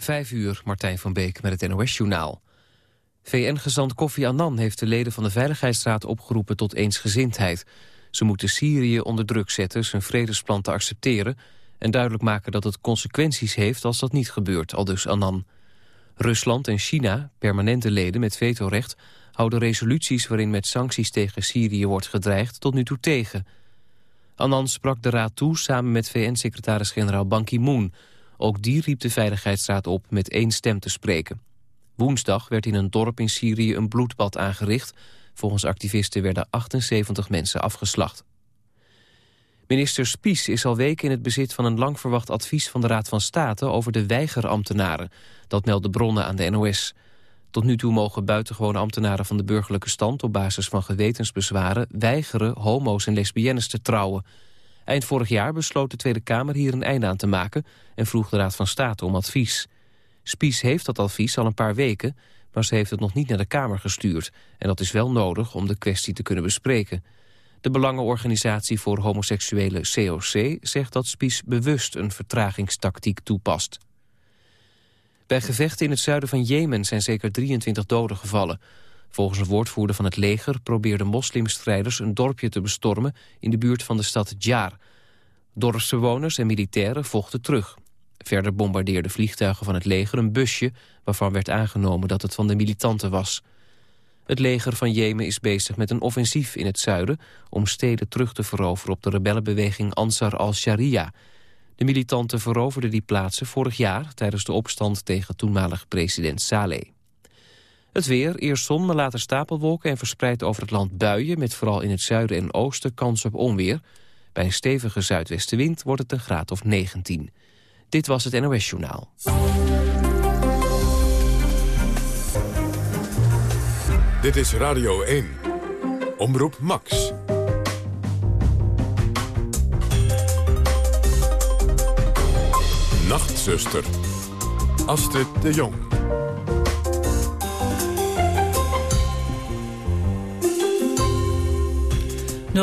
Vijf uur, Martijn van Beek met het NOS-journaal. VN-gezant Kofi Annan heeft de leden van de Veiligheidsraad opgeroepen tot eensgezindheid. Ze moeten Syrië onder druk zetten zijn vredesplan te accepteren... en duidelijk maken dat het consequenties heeft als dat niet gebeurt, aldus Annan. Rusland en China, permanente leden met vetorecht... houden resoluties waarin met sancties tegen Syrië wordt gedreigd tot nu toe tegen. Annan sprak de raad toe samen met VN-secretaris-generaal Ban Ki-moon... Ook die riep de Veiligheidsraad op met één stem te spreken. Woensdag werd in een dorp in Syrië een bloedbad aangericht. Volgens activisten werden 78 mensen afgeslacht. Minister Spies is al weken in het bezit van een lang verwacht advies van de Raad van State over de weigerambtenaren. Dat melden bronnen aan de NOS. Tot nu toe mogen buitengewone ambtenaren van de burgerlijke stand op basis van gewetensbezwaren weigeren homo's en lesbiennes te trouwen. Eind vorig jaar besloot de Tweede Kamer hier een einde aan te maken... en vroeg de Raad van State om advies. Spies heeft dat advies al een paar weken... maar ze heeft het nog niet naar de Kamer gestuurd. En dat is wel nodig om de kwestie te kunnen bespreken. De Belangenorganisatie voor Homoseksuele COC zegt dat Spies bewust een vertragingstactiek toepast. Bij gevechten in het zuiden van Jemen zijn zeker 23 doden gevallen. Volgens een woordvoerder van het leger probeerden moslimstrijders een dorpje te bestormen in de buurt van de stad Djar. Dorpsbewoners en militairen vochten terug. Verder bombardeerden vliegtuigen van het leger een busje waarvan werd aangenomen dat het van de militanten was. Het leger van Jemen is bezig met een offensief in het zuiden om steden terug te veroveren op de rebellenbeweging Ansar al-Sharia. De militanten veroverden die plaatsen vorig jaar tijdens de opstand tegen toenmalig president Saleh. Het weer, eerst zon, maar later stapelwolken en verspreid over het land buien... met vooral in het zuiden en oosten kans op onweer. Bij een stevige zuidwestenwind wordt het een graad of 19. Dit was het NOS Journaal. Dit is Radio 1. Omroep Max. Nachtzuster. Astrid de Jong. 0800-1121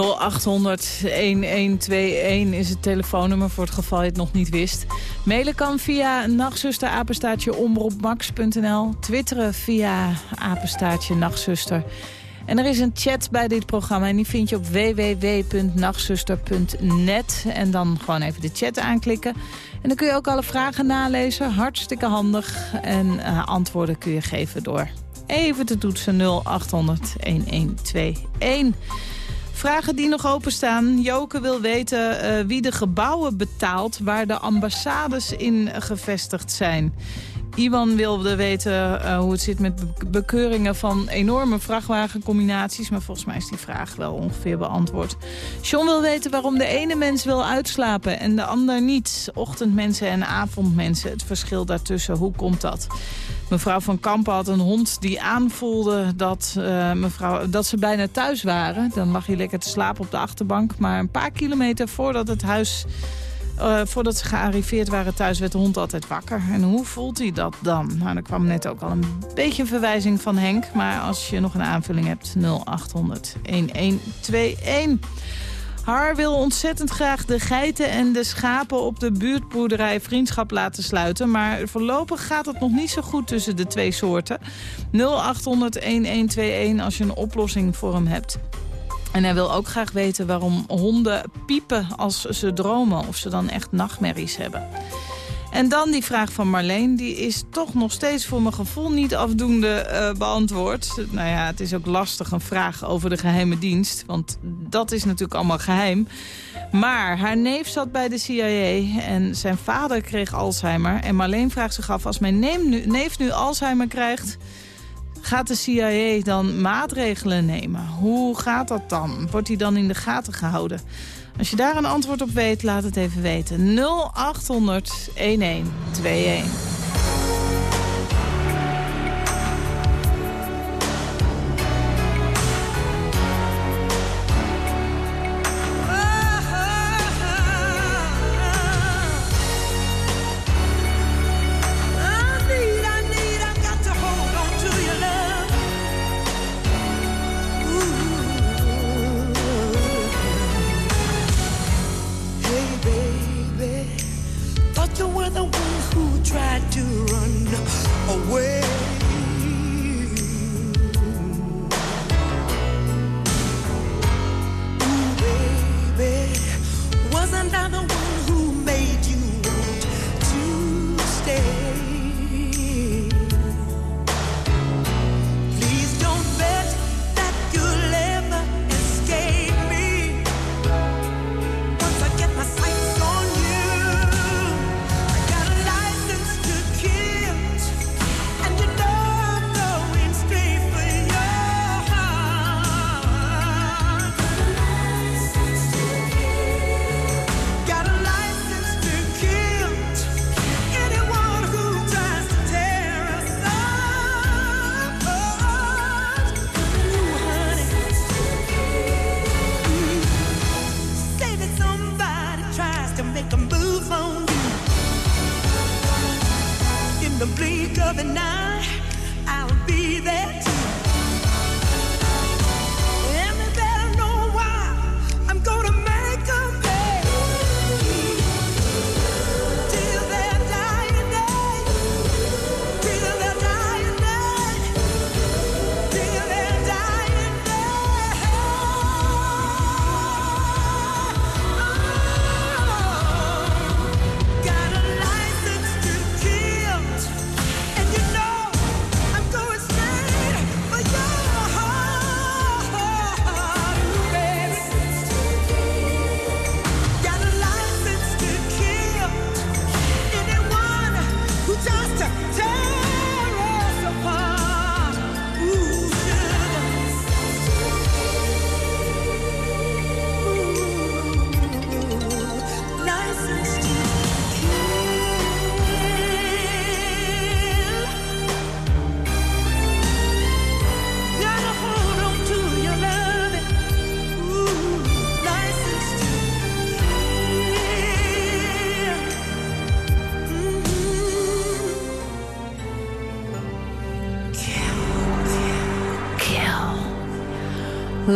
is het telefoonnummer voor het geval je het nog niet wist. Mailen kan via nachtzusterapenstaatje omroepmax.nl. Twitteren via apenstaatje nachtzuster. En er is een chat bij dit programma en die vind je op www.nachtzuster.net. En dan gewoon even de chat aanklikken. En dan kun je ook alle vragen nalezen. Hartstikke handig. En uh, antwoorden kun je geven door even te toetsen 0800 1121. Vragen die nog openstaan. Joke wil weten uh, wie de gebouwen betaalt waar de ambassades in gevestigd zijn. Iwan wilde weten uh, hoe het zit met bekeuringen van enorme vrachtwagencombinaties. Maar volgens mij is die vraag wel ongeveer beantwoord. John wil weten waarom de ene mens wil uitslapen en de ander niet. Ochtendmensen en avondmensen, het verschil daartussen, hoe komt dat? Mevrouw van Kampen had een hond die aanvoelde dat, uh, mevrouw, dat ze bijna thuis waren. Dan lag hij lekker te slapen op de achterbank. Maar een paar kilometer voordat het huis... Uh, voordat ze gearriveerd waren thuis werd de hond altijd wakker. En hoe voelt hij dat dan? Nou, er kwam net ook al een beetje een verwijzing van Henk. Maar als je nog een aanvulling hebt, 0800 1121. Har wil ontzettend graag de geiten en de schapen op de buurtboerderij vriendschap laten sluiten. Maar voorlopig gaat het nog niet zo goed tussen de twee soorten. 0800-1121 als je een oplossing voor hem hebt. En hij wil ook graag weten waarom honden piepen als ze dromen. Of ze dan echt nachtmerries hebben. En dan die vraag van Marleen, die is toch nog steeds voor mijn gevoel niet afdoende uh, beantwoord. Nou ja, het is ook lastig een vraag over de geheime dienst, want dat is natuurlijk allemaal geheim. Maar haar neef zat bij de CIA en zijn vader kreeg Alzheimer. En Marleen vraagt zich af, als mijn neef nu, neef nu Alzheimer krijgt... Gaat de CIA dan maatregelen nemen? Hoe gaat dat dan? Wordt hij dan in de gaten gehouden? Als je daar een antwoord op weet, laat het even weten. 0800 1121.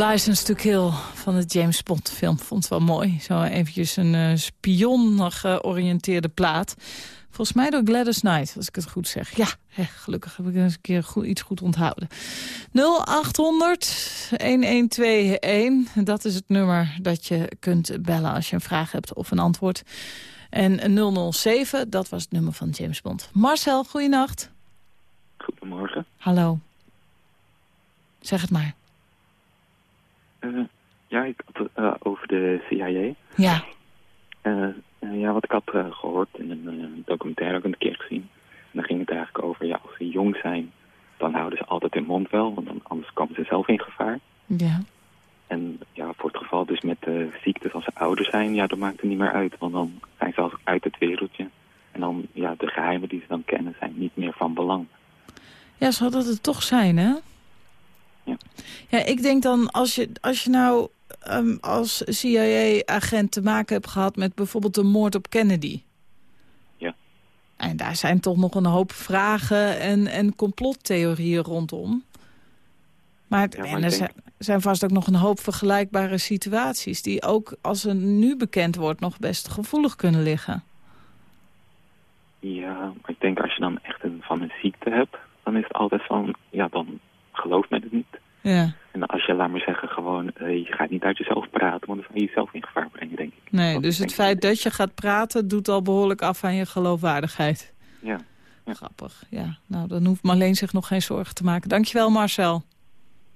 License to Kill van de James Bond film. Vond het wel mooi. Zo eventjes een uh, spion georiënteerde plaat. Volgens mij door Gladys Knight, als ik het goed zeg. Ja, hè, gelukkig heb ik eens een keer goed, iets goed onthouden. 0800-1121, dat is het nummer dat je kunt bellen als je een vraag hebt of een antwoord. En 007, dat was het nummer van James Bond. Marcel, goeienacht. Goedemorgen. Hallo. Zeg het maar. Uh, ja, ik had uh, over de CIA. Ja. Uh, ja, wat ik had gehoord in een documentaire ook een keer gezien. En dan ging het eigenlijk over, ja, als ze jong zijn, dan houden ze altijd hun mond wel, want dan, anders komen ze zelf in gevaar. Ja. En ja, voor het geval dus met ziektes als ze ouder zijn, ja, dat maakt het niet meer uit. Want dan zijn ze al uit het wereldje. En dan, ja, de geheimen die ze dan kennen zijn niet meer van belang. Ja, zou dat het toch zijn, hè? Ja. ja, ik denk dan, als je, als je nou um, als CIA-agent te maken hebt gehad... met bijvoorbeeld de moord op Kennedy... Ja. En daar zijn toch nog een hoop vragen en, en complottheorieën rondom. Maar, Ja, maar en er denk- zijn, vast ook nog een hoop vergelijkbare situaties... die ook, als er nu bekend wordt, nog best gevoelig kunnen liggen. Ja, maar ik denk als je dan echt een, van een ziekte hebt, dan is het altijd van, ja, dan gelooft men het niet. Ja, En als je, laat maar zeggen, gewoon, eh, je gaat niet uit jezelf praten, want dan zou je jezelf in gevaar brengen, denk ik. nee, Dat dus het feit dat je gaat praten... doet al behoorlijk af aan je geloofwaardigheid. Ja, Ja. Grappig, ja. Nou, dan hoeft Marleen zich nog geen zorgen te maken. Dankjewel, Marcel.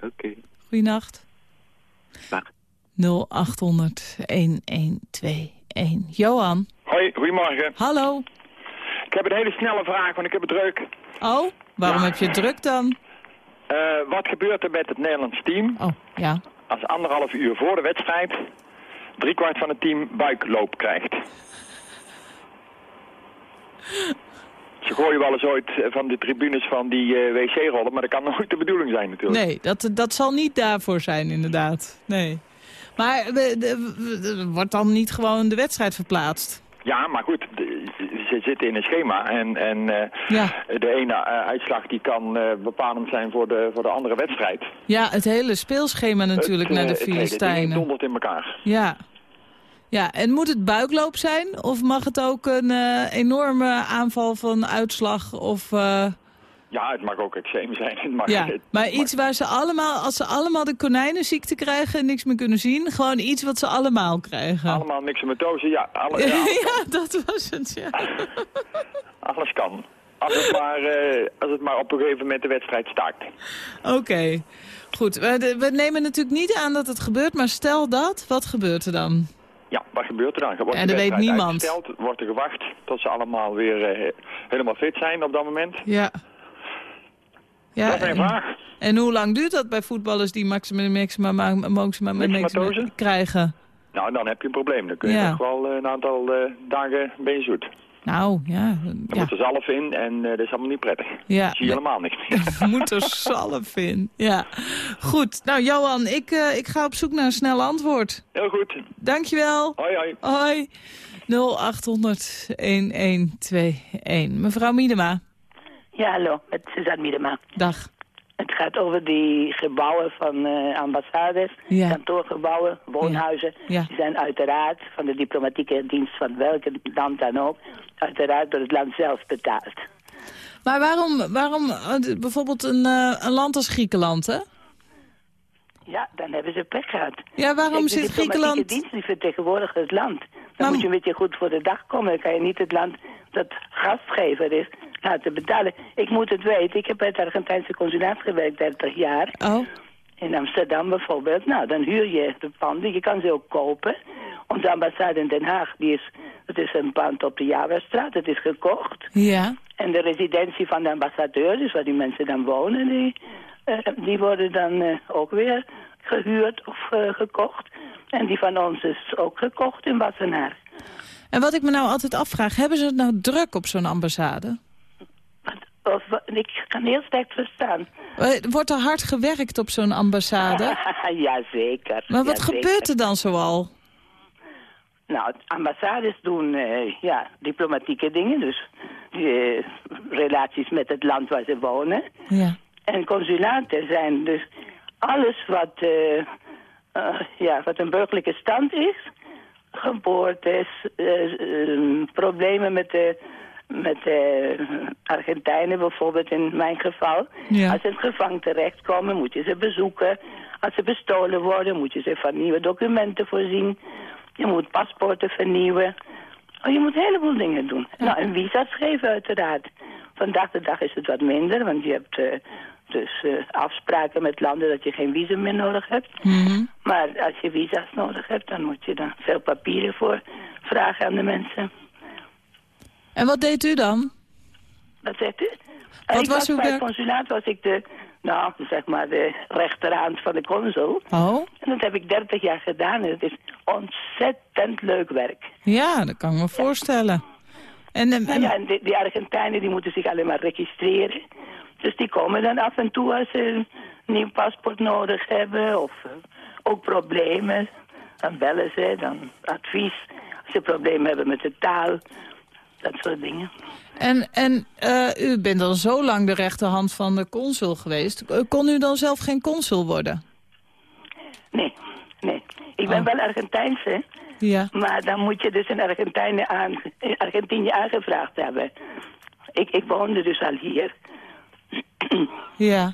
oké. Goeienacht. Dag. 0800-1121. Johan, Hoi, goedemorgen. hallo. Ik heb een hele snelle vraag, want ik heb het druk. Oh, waarom Ja. heb je het druk dan? Eh, wat gebeurt er met het Nederlands team Oh, ja. als anderhalf uur voor de wedstrijd driekwart van het team buikloop krijgt? Ze gooien wel eens ooit eh, van de tribunes van die eh, wc-rollen, maar dat kan nooit de bedoeling zijn natuurlijk. Nee, dat, dat zal niet daarvoor zijn, inderdaad. Nee. Maar wordt dan niet gewoon de wedstrijd verplaatst? Ja, maar goed, de- ze zitten in een schema en, en eh, Ja. de ene eh, uitslag die kan eh, bepalend zijn voor de, voor de andere wedstrijd. Ja, het hele speelschema natuurlijk Het, naar de het Filistijnen. dondert in elkaar. Ja. Ja, en moet het buikloop zijn? Of mag het ook een enorme aanval van uitslag? Of, Ja, het mag ook eczeem zijn. Het mag, ja. het Maar iets waar ze allemaal, als ze allemaal de konijnenziekte krijgen en niks meer kunnen zien, gewoon iets wat ze allemaal krijgen. Allemaal mixomatose, ja, alle, ja, ja, dat was het, ja. alles kan. Als het, maar, eh, als het maar op een gegeven moment de wedstrijd start. Oké. Goed, we, nemen natuurlijk niet aan dat het gebeurt, maar stel dat, wat gebeurt er dan? Ja, wat gebeurt er dan? Wordt de dat weet niemand. uitgesteld, wordt er gewacht tot ze allemaal weer eh, helemaal fit zijn op dat moment? Ja. Ja, dat is mijn en, vraag. en hoe lang duurt dat bij voetballers die maxima, maxima, maxima Myxomatose? krijgen? Nou, dan heb je een probleem. Dan kun je Ja. nog wel eh, een aantal eh, dagen ben je zoet. Nou, ja. Dan ja. moet er zalf in en eh, dat is allemaal niet prettig. Ja, zie je helemaal niks meer. Moet er zalf in. Ja. Goed. Nou, Johan, ik, eh, ik ga op zoek naar een snel antwoord. Heel goed. Dankjewel. Hoi, hoi. Hoi. 0800 1121. Mevrouw Miedema. Ja, hallo, met Suzanne Miedema. Dag. Het gaat over die gebouwen van eh, ambassades, Ja. kantoorgebouwen, woonhuizen. Ja. Die zijn uiteraard van de diplomatieke dienst van welk land dan ook, uiteraard door het land zelf betaald. Maar waarom, waarom eh, bijvoorbeeld een, eh, een land als Griekenland, hè? Ja, dan hebben ze pech gehad. Ja, waarom Kijk, de zit diplomatieke Griekenland... dienst die vertegenwoordigt het land. Dan Maar- moet je een beetje goed voor de dag komen. Dan kan je niet het land dat gastgever is laten betalen. Ik moet het weten. Ik heb bij het Argentijnse consulaat gewerkt 30 jaar. Oh, In Amsterdam bijvoorbeeld. Nou, dan huur je de panden. Je kan ze ook kopen. Onze ambassade in Den Haag, die is, het is een pand op de Javastraat. Het is gekocht. ja. En de residentie van de ambassadeur, dus waar die mensen dan wonen, die, eh, die worden dan eh, ook weer gehuurd of eh, gekocht. En die van ons is ook gekocht in Wassenaar. En wat ik me nou altijd afvraag, hebben ze het nou druk op zo'n ambassade? Of, ik kan heel slecht verstaan. Eh, Wordt er hard gewerkt op zo'n ambassade? Jazeker. Maar wat jazeker. gebeurt er dan zoal? Nou, ambassades doen eh, ja, diplomatieke dingen, dus eh, relaties met het land waar ze wonen. Ja. En consulaten zijn dus alles wat, ja, wat een burgerlijke stand is. Geboortes, problemen met de, met de Argentijnen bijvoorbeeld in mijn geval. Ja. Als ze in het gevangen terechtkomen moet je ze bezoeken. Als ze bestolen worden moet je ze van nieuwe documenten voorzien. Je moet paspoorten vernieuwen. Oh, je moet een heleboel dingen doen. Nou, en visa's geven uiteraard. Vandaag de dag is het wat minder, want je hebt eh, dus eh, afspraken met landen dat je geen visum meer nodig hebt. Mhm. Maar als je visa's nodig hebt, dan moet je daar veel papieren voor vragen aan de mensen. En wat deed u dan? Wat zegt u? Wat ik was was uw bij het consulaat was ik de, nou, zeg maar de rechterhand van de consul. Oh, En dat heb ik 30 jaar gedaan en het is ontzettend leuk werk. ja, dat kan ik me voorstellen. En, en, en- ja, en die, die Argentijnen die moeten zich alleen maar registreren. Dus die komen dan af en toe als ze een nieuw paspoort nodig hebben of eh, ook problemen. Dan bellen ze, dan advies. Als ze problemen hebben met de taal, dat soort dingen. en, en eh, u bent dan zo lang de rechterhand van de consul geweest. Eh, Kon u dan zelf geen consul worden? Nee, nee. Ik ben Oh. wel Argentijns, hè. Ja. Maar dan moet je dus in Argentinië, aan, in Argentinië aangevraagd hebben. Ik, ik woonde dus al hier. Ja.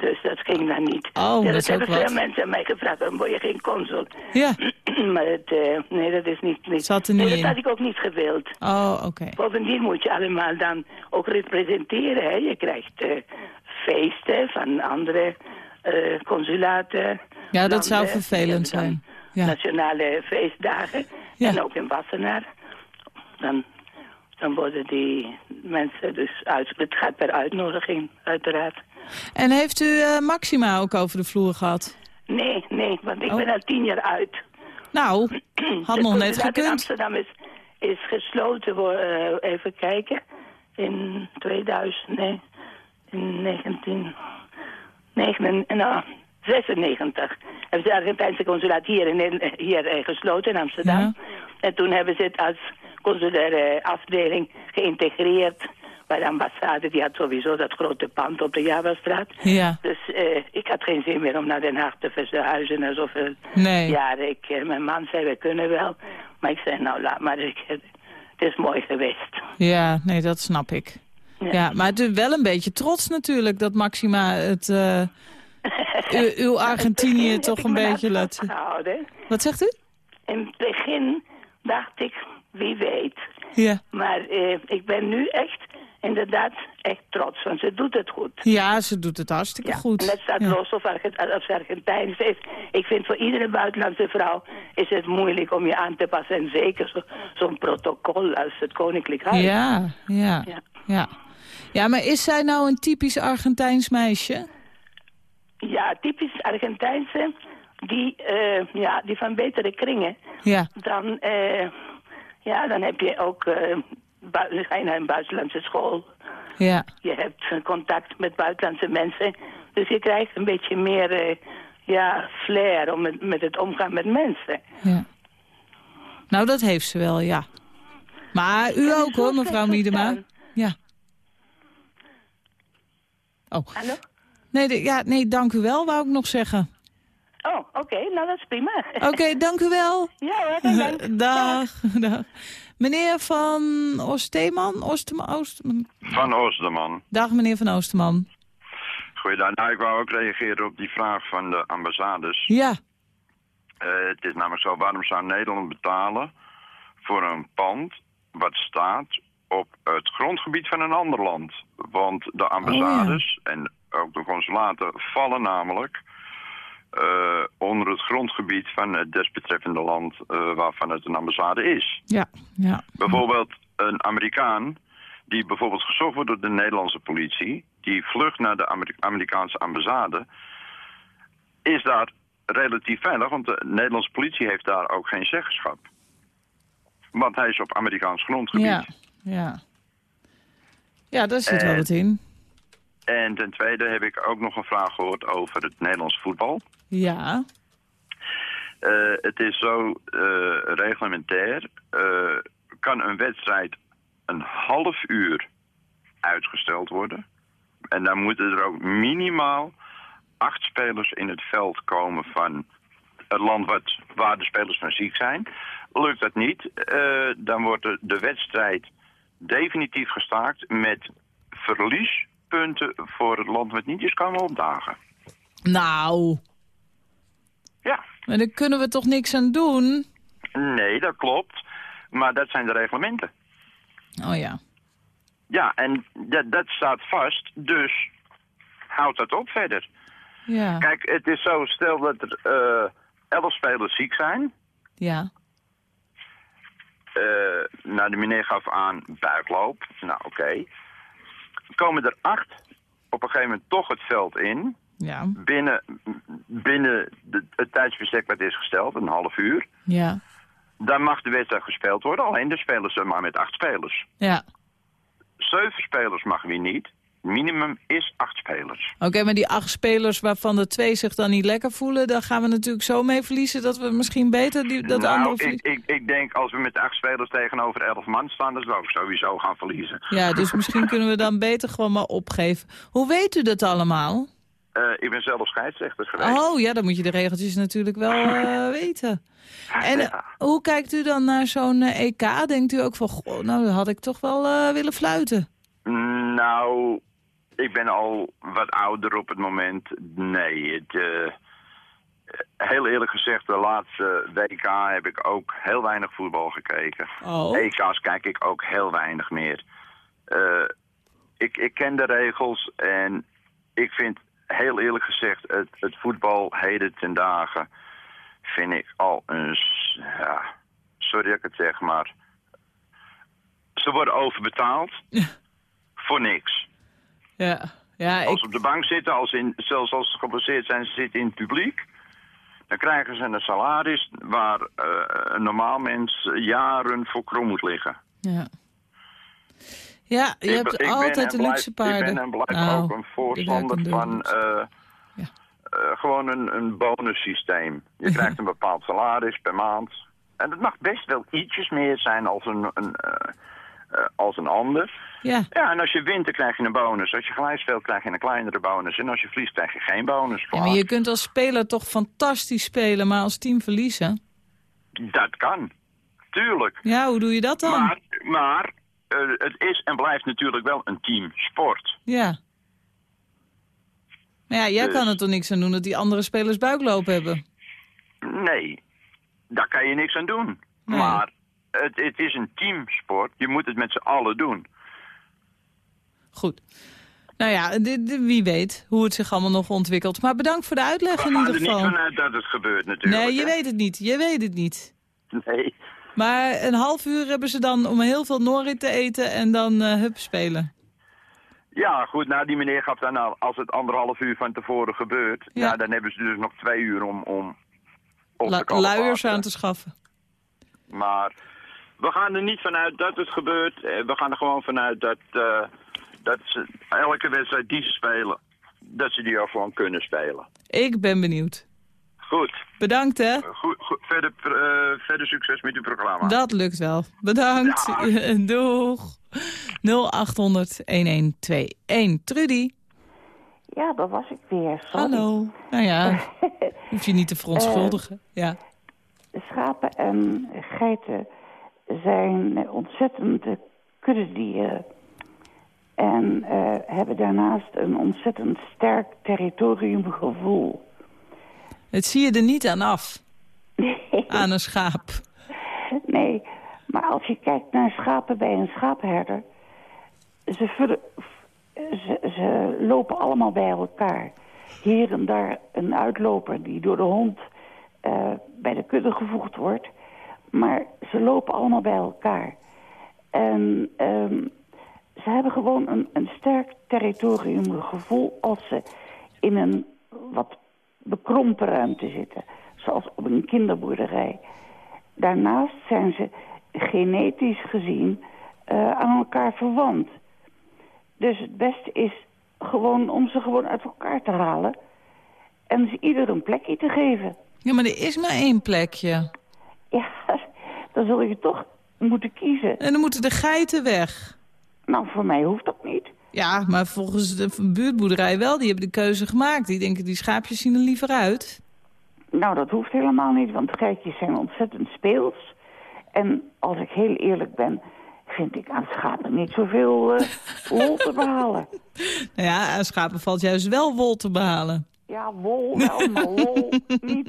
Dus dat ging dan niet. Oh, ja, dat is hebben veel mensen aan mij gevraagd. Dan word je geen consul. Ja. maar het, eh, nee, dat is niet... niet Zat er nee, niet dat had ik ook niet gewild. Oh, oké. Bovendien moet je allemaal dan ook representeren. Hè? Je krijgt eh, feesten van andere eh, consulaten. Ja, dat zou vervelend zijn. Ja. Nationale feestdagen. Ja. En ook in Wassenaar. Dan, dan worden die mensen dus uit... Het gaat per uitnodiging, uiteraard. En heeft u eh, Maxima ook over de vloer gehad? Nee, nee, want ik Oh. ben al tien jaar uit. Nou, had nog net gekund. Amsterdam is, is gesloten, voor, eh, even kijken, in 2000, nee, in 1996 hebben ze het Argentijnse consulaat hier, in, hier eh, gesloten in Amsterdam. Ja. En toen hebben ze het als consulaire afdeling geïntegreerd bij de ambassade. Die had sowieso dat grote pand op de Javastraat. Ja, Dus eh, ik had geen zin meer om naar Den Haag te verhuizen na zoveel nee. jaren. Ik, eh, mijn man zei, we kunnen wel. Maar ik zei, nou laat maar, ik, het is mooi geweest. Ja, nee, dat snap ik. Ja. Ja, maar het is wel een beetje trots natuurlijk dat Maxima het, eh, uw Argentinië toch een beetje laat... Wat zegt u? In het begin dacht ik, wie weet. Ja. Maar eh, ik ben nu echt, inderdaad, echt trots. Want ze doet het goed. Ja, ze doet het hartstikke Ja, goed. Dat staat Ja. los of, ze Argentijns is. Ik vind voor iedere buitenlandse vrouw is het moeilijk om je aan te passen. En zeker zo- zo'n protocol als het Koninklijk Huis. Ja, ja, Ja. ja. Ja, maar is zij nou een typisch Argentijns meisje? Ja, typisch Argentijnse, die, eh, ja, die van betere kringen. Ja, Dan, eh, ja, dan heb je ook, je naar een buitenlandse school. ja. Je hebt contact met buitenlandse mensen. Dus je krijgt een beetje meer, eh, ja, flair om met, met het omgaan met mensen. ja. Nou, dat heeft ze wel, ja. Maar u ook hoor, mevrouw Miedema. Ja. Oh. Hallo? Nee, de- ja, nee, dank u wel, wou ik nog zeggen. Oh, oké. Nou, dat is prima. Oké, dank u wel. Ja hoor, bedankt. Dag. Dag. Meneer van Oosteman? Oosterman? Oosterman? Van Oosterman. Dag, meneer van Oosterman. Goeiedag. Nou, ik wou ook reageren op die vraag van de ambassades. Ja, Eh, het is namelijk zo, waarom zou Nederland betalen voor een pand wat staat op het grondgebied van een ander land? Want de ambassades en ook de consulaten vallen namelijk eh, onder het grondgebied van het desbetreffende land eh, waarvan het een ambassade is. ja, ja. Bijvoorbeeld een Amerikaan die bijvoorbeeld gezocht wordt door de Nederlandse politie, die vlucht naar de Ameri- Amerikaanse ambassade, is daar relatief veilig, want de Nederlandse politie heeft daar ook geen zeggenschap. Want hij is op Amerikaans grondgebied. Ja, ja. Ja, daar zit wel wat in. En ten tweede heb ik ook nog een vraag gehoord over het Nederlands voetbal. Ja, Eh, het is zo eh, reglementair. eh, kan een wedstrijd een half uur uitgesteld worden. En dan moeten er ook minimaal acht spelers in het veld komen van het land wat, waar de spelers van ziek zijn. Lukt dat niet, dan wordt de, de wedstrijd definitief gestaakt met verliespunten voor het land wat niet is komen opdagen. nou, Ja, maar daar kunnen we toch niks aan doen? nee, dat klopt. Maar dat zijn de reglementen. Oh ja. Ja, en dat, dat staat vast, dus houd dat op verder. Ja, Kijk, het is zo, stel dat er eh, elf spelers ziek zijn. ja, Eh, nou, de meneer gaf aan buikloop. Nou, oké. Komen er acht op een gegeven moment toch het veld in. ja, Binnen, binnen de, het tijdsbestek wat is gesteld, een half uur. ja, Dan mag de wedstrijd gespeeld worden. Alleen de spelers zijn maar met acht spelers. ja. Zeven spelers mag weer niet. Minimum is acht spelers. Oké, maar die acht spelers waarvan de twee zich dan niet lekker voelen... daar gaan we natuurlijk zo mee verliezen dat we misschien beter die, dat nou, andere ik, ik, ik denk als we met acht spelers tegenover elf man staan, dat we ook sowieso gaan verliezen. Ja, dus misschien kunnen we dan beter gewoon maar opgeven. Hoe weet u dat allemaal? Eh, ik ben zelf scheidsrechter geweest. Oh ja, dan moet je de regeltjes natuurlijk wel eh, weten. En eh, Ja. hoe kijkt u dan naar zo'n EK? Denkt u ook van, goh, nou had ik toch wel willen fluiten? Nou, ik ben al wat ouder op het moment. Nee, het, eh, heel eerlijk gezegd, de laatste WK heb ik ook heel weinig voetbal gekeken. Oh, EK's kijk ik ook heel weinig meer. Eh, ik, ik ken de regels en ik vind heel eerlijk gezegd het, het voetbal heden ten dagen vind ik al een... Ja, sorry dat ik het zeg, maar ze worden overbetaald voor niks. Ja. Ja, Als ik, ze op de bank zitten, als in, zelfs als ze geblesseerd zijn, ze zitten in het publiek. Dan krijgen ze een salaris waar eh, een normaal mens jaren voor krom moet liggen. ja. Ja, je Ik hebt ik altijd de luxe paarden. Ik ben en blijf Nou, ook een de voorstander van luxe. eh, Ja. eh, gewoon een, een bonussysteem. Je krijgt een bepaald salaris per maand. En het mag best wel ietsjes meer zijn als een, een, eh, als een ander. Ja, Ja, en als je wint, dan krijg je een bonus. Als je gelijk speelt, krijg je een kleinere bonus. En als je verliest, krijg je geen bonus. ja, maar je kunt als speler toch fantastisch spelen, maar als team verliezen? Dat kan. Tuurlijk. Ja, hoe doe je dat dan? Maar, maar eh, het is en blijft natuurlijk wel een teamsport. Ja. Maar ja, jij Dus- kan er toch niks aan doen dat die andere spelers buikloop hebben? Nee, daar kan je niks aan doen. Nee. Maar het, het is een teamsport. Je moet het met z'n allen doen. Goed. Nou ja, wie weet hoe het zich allemaal nog ontwikkelt. Maar bedankt voor de uitleg in ieder er niet geval. vanuit dat het gebeurt natuurlijk. Nee, je hè? weet het niet. Je weet het niet. Nee. Maar een half uur hebben ze dan om heel veel Norrit te eten en dan eh hup spelen. Ja, goed, nou die meneer gaf dan al, als het anderhalf uur van tevoren gebeurt, Ja. ja. dan hebben ze dus nog twee uur om, om op La- te luiers aan te schaffen. Maar we gaan er niet vanuit dat het gebeurt. Eh, We gaan er gewoon vanuit dat, eh, dat ze elke wedstrijd die ze spelen, dat ze die ook gewoon kunnen spelen. Ik ben benieuwd. Goed, Bedankt hè. goed, goed. Verder, eh, verder succes met uw programma. Dat lukt wel. Bedankt. Doeg. 0800 1121. Trudy. Ja, dat was ik weer. Sorry. Hallo. Nou ja, hoef je niet te verontschuldigen. Ja. Schapen en geiten zijn ontzettende kuddedieren. En eh, hebben daarnaast een ontzettend sterk territoriumgevoel. Het zie je er niet aan af, aan een schaap. Nee, maar als je kijkt naar schapen bij een schaapherder... Ze, vullen- ze, ze lopen allemaal bij elkaar. Hier en daar een uitloper die door de hond eh, bij de kudde gevoegd wordt. Maar ze lopen allemaal bij elkaar. En ehm, ze hebben gewoon een, een sterk territoriumgevoel als ze in een wat bekrompen ruimte zitten. Zoals op een kinderboerderij. Daarnaast zijn ze genetisch gezien eh, aan elkaar verwant. Dus het beste is gewoon om ze gewoon uit elkaar te halen... en ze ieder een plekje te geven. Ja, maar er is maar één plekje. Dan zul je toch moeten kiezen. En dan moeten de geiten weg. Nou, voor mij hoeft dat niet. Ja, maar volgens de buurtboerderij wel. Die hebben de keuze gemaakt. Die denken, die schaapjes zien er liever uit. Nou, dat hoeft helemaal niet, want geitjes zijn ontzettend speels. En als ik heel eerlijk ben, vind ik aan schapen niet zoveel eh lol te behalen. Nou ja, aan schapen valt juist wel wol te behalen. Ja, wol wel, maar lol niet.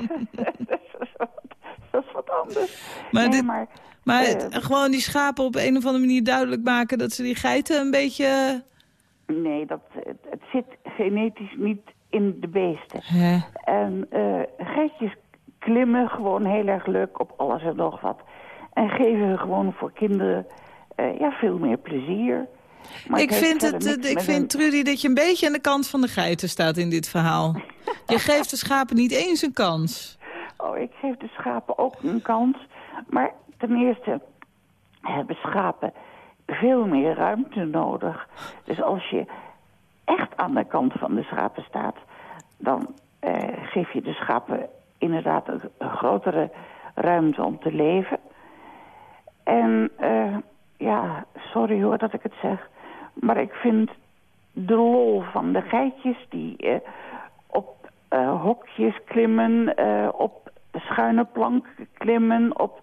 Maar nee, dit- maar, Maar eh, gewoon die schapen op een of andere manier duidelijk maken... dat ze die geiten een beetje... nee, dat, het, het zit genetisch niet in de beesten. Hè? En eh geitjes klimmen gewoon heel erg leuk op alles en nog wat. En geven gewoon voor kinderen eh, ja, veel meer plezier. Maar ik vind, het, ik vind een- Trudy, dat je een beetje aan de kant van de geiten staat in dit verhaal. Je geeft de schapen niet eens een kans. Oh, ik geef de schapen ook een kans. Maar ten eerste hebben schapen veel meer ruimte nodig. Dus als je echt aan de kant van de schapen staat... dan eh, geef je de schapen inderdaad een, grotere ruimte om te leven. En eh, ja, sorry hoor dat ik het zeg... maar ik vind de lol van de geitjes die eh, op eh, hokjes klimmen, eh, op schuine planken klimmen, op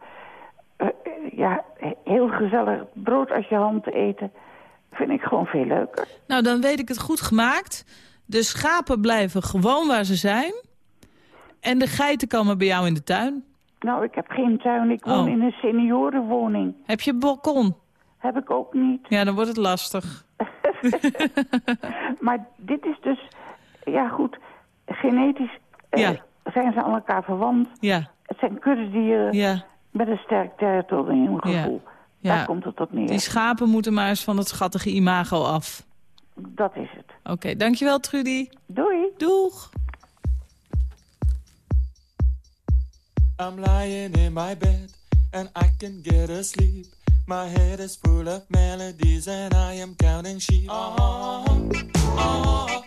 eh, ja, heel gezellig brood uit je hand te eten, vind ik gewoon veel leuker. Nou, dan weet ik het goed gemaakt. De schapen blijven gewoon waar ze zijn. En de geiten komen bij jou in de tuin. Nou, ik heb geen tuin, ik woon Oh. in een seniorenwoning. Heb je balkon? Heb ik ook niet. Ja, dan wordt het lastig. Maar dit is dus, ja goed, genetisch eh, Ja. Zijn ze aan elkaar verwant. Ja, Het zijn kuddedieren ja, met een sterk territoriumgevoel. Ja. Daar komt het op neer. die schapen moeten maar eens van het schattige imago af. Dat is het. Oké, dankjewel Trudy. Doei. Doeg. I'm lying in my bed and I can get asleep. My head is full of melodies and I am counting sheep. Oh, oh, oh,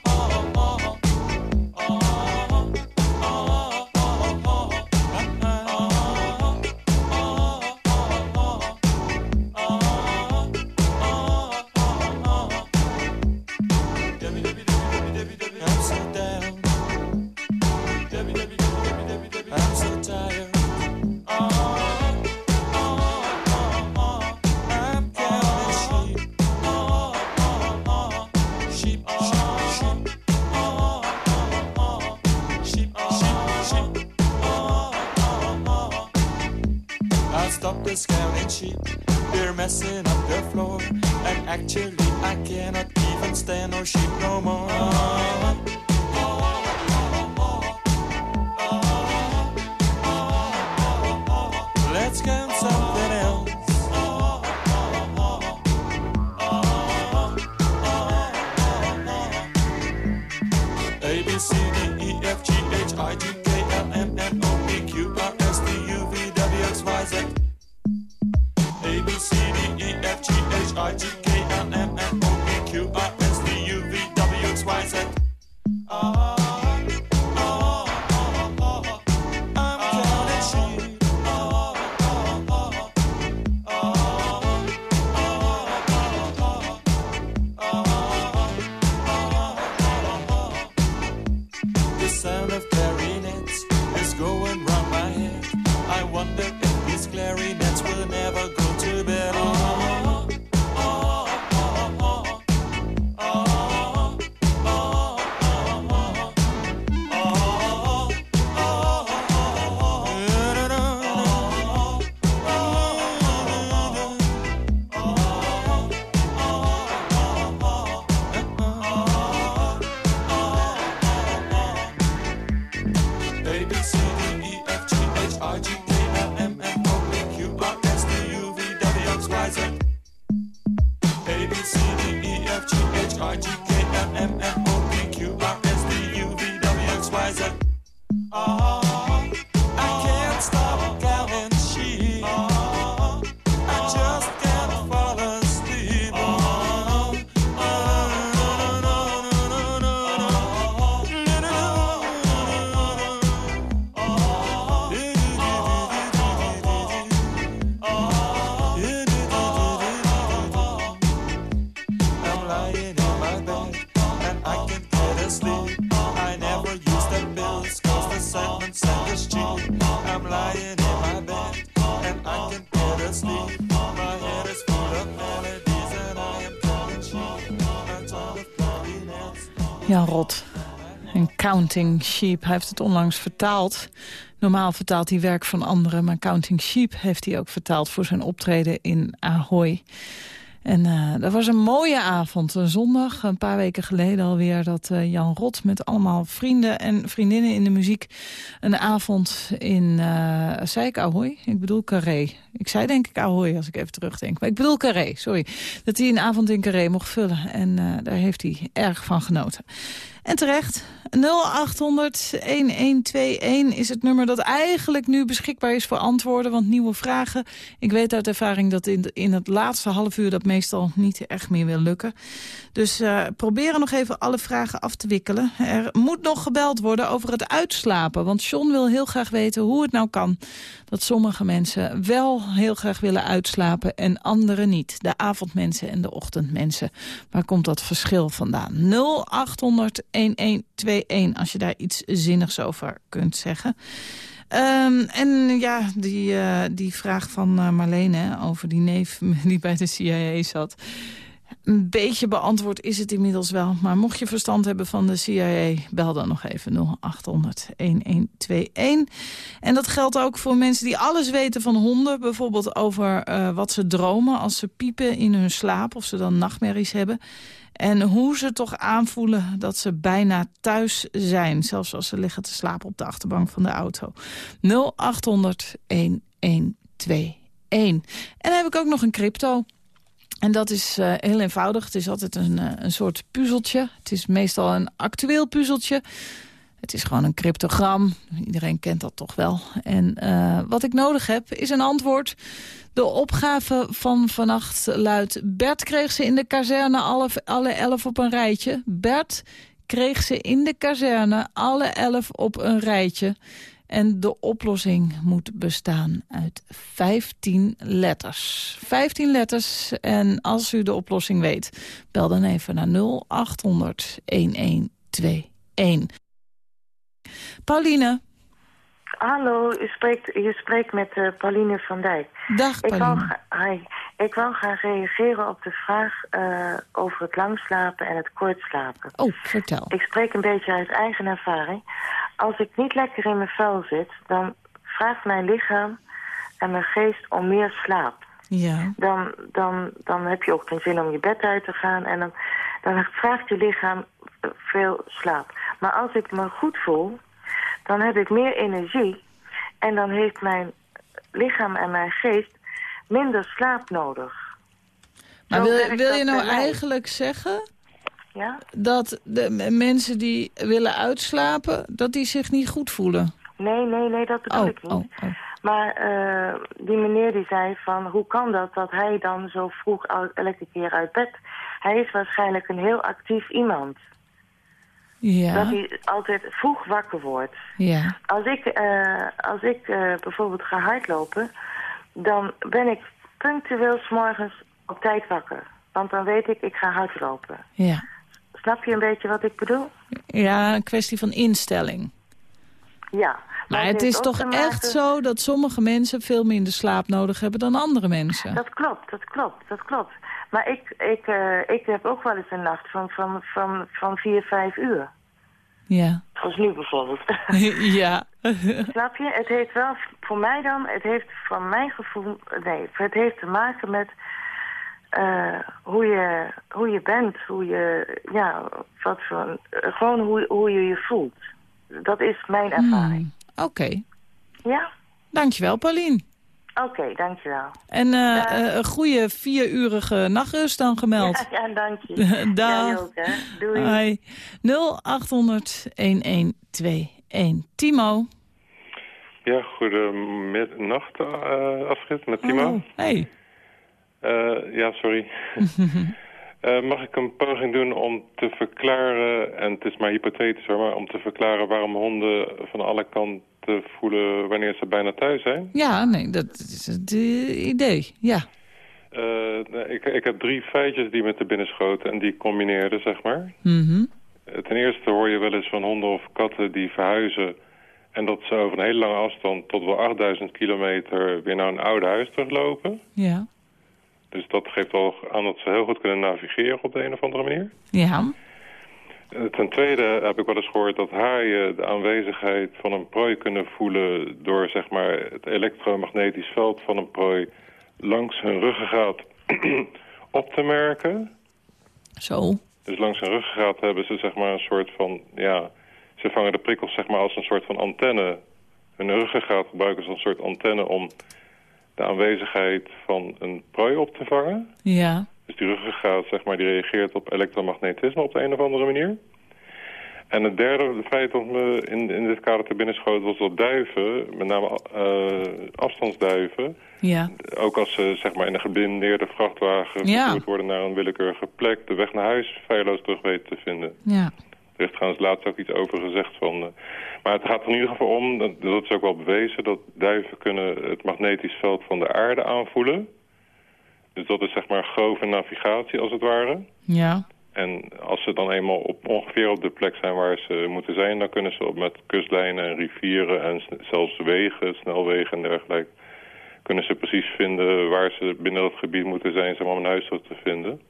Counting Sheep. Hij heeft het onlangs vertaald. Normaal vertaalt hij werk van anderen, maar Counting Sheep heeft hij ook vertaald voor zijn optreden in Ahoy. En eh, dat was een mooie avond, een zondag, een paar weken geleden alweer... dat eh, Jan Rot met allemaal vrienden en vriendinnen in de muziek... een avond in, eh zei ik Ahoy? Ik bedoel Carré. Ik zei denk ik Ahoy als ik even terugdenk. Maar ik bedoel Carré, sorry. Dat hij een avond in Carré mocht vullen. En daar heeft hij erg van genoten. En terecht, 0800-1121 is het nummer dat eigenlijk nu beschikbaar is voor antwoorden. Want nieuwe vragen, ik weet uit ervaring dat in, in het laatste half uur dat meestal niet echt meer wil lukken. Dus uh, proberen nog even alle vragen af te wikkelen. Er moet nog gebeld worden over het uitslapen. Want John wil heel graag weten hoe het nou kan dat sommige mensen wel heel graag willen uitslapen en anderen niet. De avondmensen en de ochtendmensen. Waar komt dat verschil vandaan? 0800 1121 als je daar iets zinnigs over kunt zeggen. Um, en ja, die, uh, die vraag van uh, Marlene over die neef die bij de CIA zat. Een beetje beantwoord is het inmiddels wel. Maar mocht je verstand hebben van de CIA, bel dan nog even 0800-1121. En dat geldt ook voor mensen die alles weten van honden. Bijvoorbeeld over uh, wat ze dromen als ze piepen in hun slaap. Of ze dan nachtmerries hebben. En hoe ze toch aanvoelen dat ze bijna thuis zijn. Zelfs als ze liggen te slapen op de achterbank van de auto. 0800 1121. En dan heb ik ook nog een crypto. En dat is uh, heel eenvoudig. Het is altijd een, uh, een soort puzzeltje. Het is meestal een actueel puzzeltje. Het is gewoon een cryptogram. Iedereen kent dat toch wel. En uh, wat ik nodig heb is een antwoord. De opgave van vannacht luidt... Bert kreeg ze in de kazerne alle, alle elf op een rijtje. Bert kreeg ze in de kazerne alle elf op een rijtje. En de oplossing moet bestaan uit 15 letters. 15 letters. En als u de oplossing weet, bel dan even naar 0800 1121. Pauline. Hallo, u spreekt, u spreekt met uh, Pauline van Dijk. Dag ik Pauline. Wou, hi, ik wou graag reageren op de vraag uh, over het langslapen en het kortslapen. Oh, vertel. Ik spreek een beetje uit eigen ervaring. Als ik niet lekker in mijn vel zit, dan vraagt mijn lichaam en mijn geest om meer slaap. Ja. Dan, dan, dan heb je ook geen zin om je bed uit te gaan en dan, dan vraagt je lichaam veel slaap. Maar als ik me goed voel, dan heb ik meer energie en dan heeft mijn lichaam en mijn geest minder slaap nodig. Maar wil, wil je nou eigenlijk zeggen ja? dat de mensen die willen uitslapen, dat die zich niet goed voelen? Nee, nee, nee, dat bedoel oh, ik niet. Oh, oh. Maar uh, die meneer die zei van, hoe kan dat dat hij dan zo vroeg elke keer uit bed... Hij is waarschijnlijk een heel actief iemand. Ja. Dat hij altijd vroeg wakker wordt. Ja. Als ik, uh, als ik uh, bijvoorbeeld ga hardlopen, dan ben ik punctueel s'morgens op tijd wakker. Want dan weet ik, ik ga hardlopen. Ja. Snap je een beetje wat ik bedoel? Ja, een kwestie van instelling. Ja. Maar, het is toch echt zo dat sommige mensen veel minder slaap nodig hebben dan andere mensen? Dat klopt, dat klopt, dat klopt. Maar ik, ik, uh, ik heb ook wel eens een nacht van, van, van, van vier, vijf uur. Ja. Zoals nu bijvoorbeeld. ja. Snap je? Het heeft wel, voor mij dan, het heeft van mijn gevoel, nee, het heeft te maken met uh, hoe, je, hoe je bent, hoe je, ja, wat voor, gewoon hoe, hoe je je voelt. Dat is mijn ervaring. Hmm. Oké. Okay. Ja? Dankjewel, Paulien. Oké, dankjewel. En eh, eh, een goede vierurige nachtrust dan gemeld. Ja, ja dank je. Dag. Ook, hè. Doei. Hoi. 0800 1121. Timo. Ja, goedenacht, uh, Astrid, met Timo. Oh, hey. Eh, ja, sorry. Eh, mag ik een poging doen om te verklaren, en het is maar hypothetisch hoor, maar om te verklaren waarom honden van alle kanten voelen wanneer ze bijna thuis zijn? Ja, nee, dat is het eh, idee. Ja. Ik, ik heb drie feitjes die me te binnen schoten en die combineerden, zeg maar. Mhm. Ten eerste hoor je wel eens van honden of katten die verhuizen... en dat ze over een hele lange afstand tot wel 8000 kilometer weer naar een oude huis teruglopen. Ja. Dus dat geeft al aan dat ze heel goed kunnen navigeren op de een of andere manier. Ja. Eh, Ten tweede heb ik wel eens gehoord dat haaien de aanwezigheid van een prooi kunnen voelen... door zeg maar, het elektromagnetisch veld van een prooi langs hun ruggengraat op te merken. Zo. Dus langs hun ruggengraat hebben ze zeg maar een soort van... ja, ze vangen de prikkels zeg maar als een soort van antenne. Hun ruggengraat gebruiken ze als een soort antenne om de aanwezigheid van een prooi op te vangen. Ja. Dus die ruggengraat zeg maar, die reageert op elektromagnetisme op de een of andere manier. En het derde feit dat me in, in dit kader te binnen schoot was dat duiven, met name eh, afstandsduiven, Ja. ook als ze zeg maar, in een geblindeerde vrachtwagen Ja. vervoerd worden naar een willekeurige plek, de weg naar huis feilloos terug weten te vinden. Ja. Er is trouwens laatst ook iets over gezegd van... eh, maar het gaat er in ieder geval om, dat, dat is ook wel bewezen... dat duiven kunnen het magnetisch veld van de aarde aanvoelen. Dus dat is zeg maar grove navigatie als het ware. Ja. En als ze dan eenmaal op, ongeveer op de plek zijn waar ze moeten zijn... dan kunnen ze met kustlijnen en rivieren en zelfs wegen, snelwegen en dergelijke... kunnen ze precies vinden waar ze binnen dat gebied moeten zijn... zeg maar, om een huis te vinden.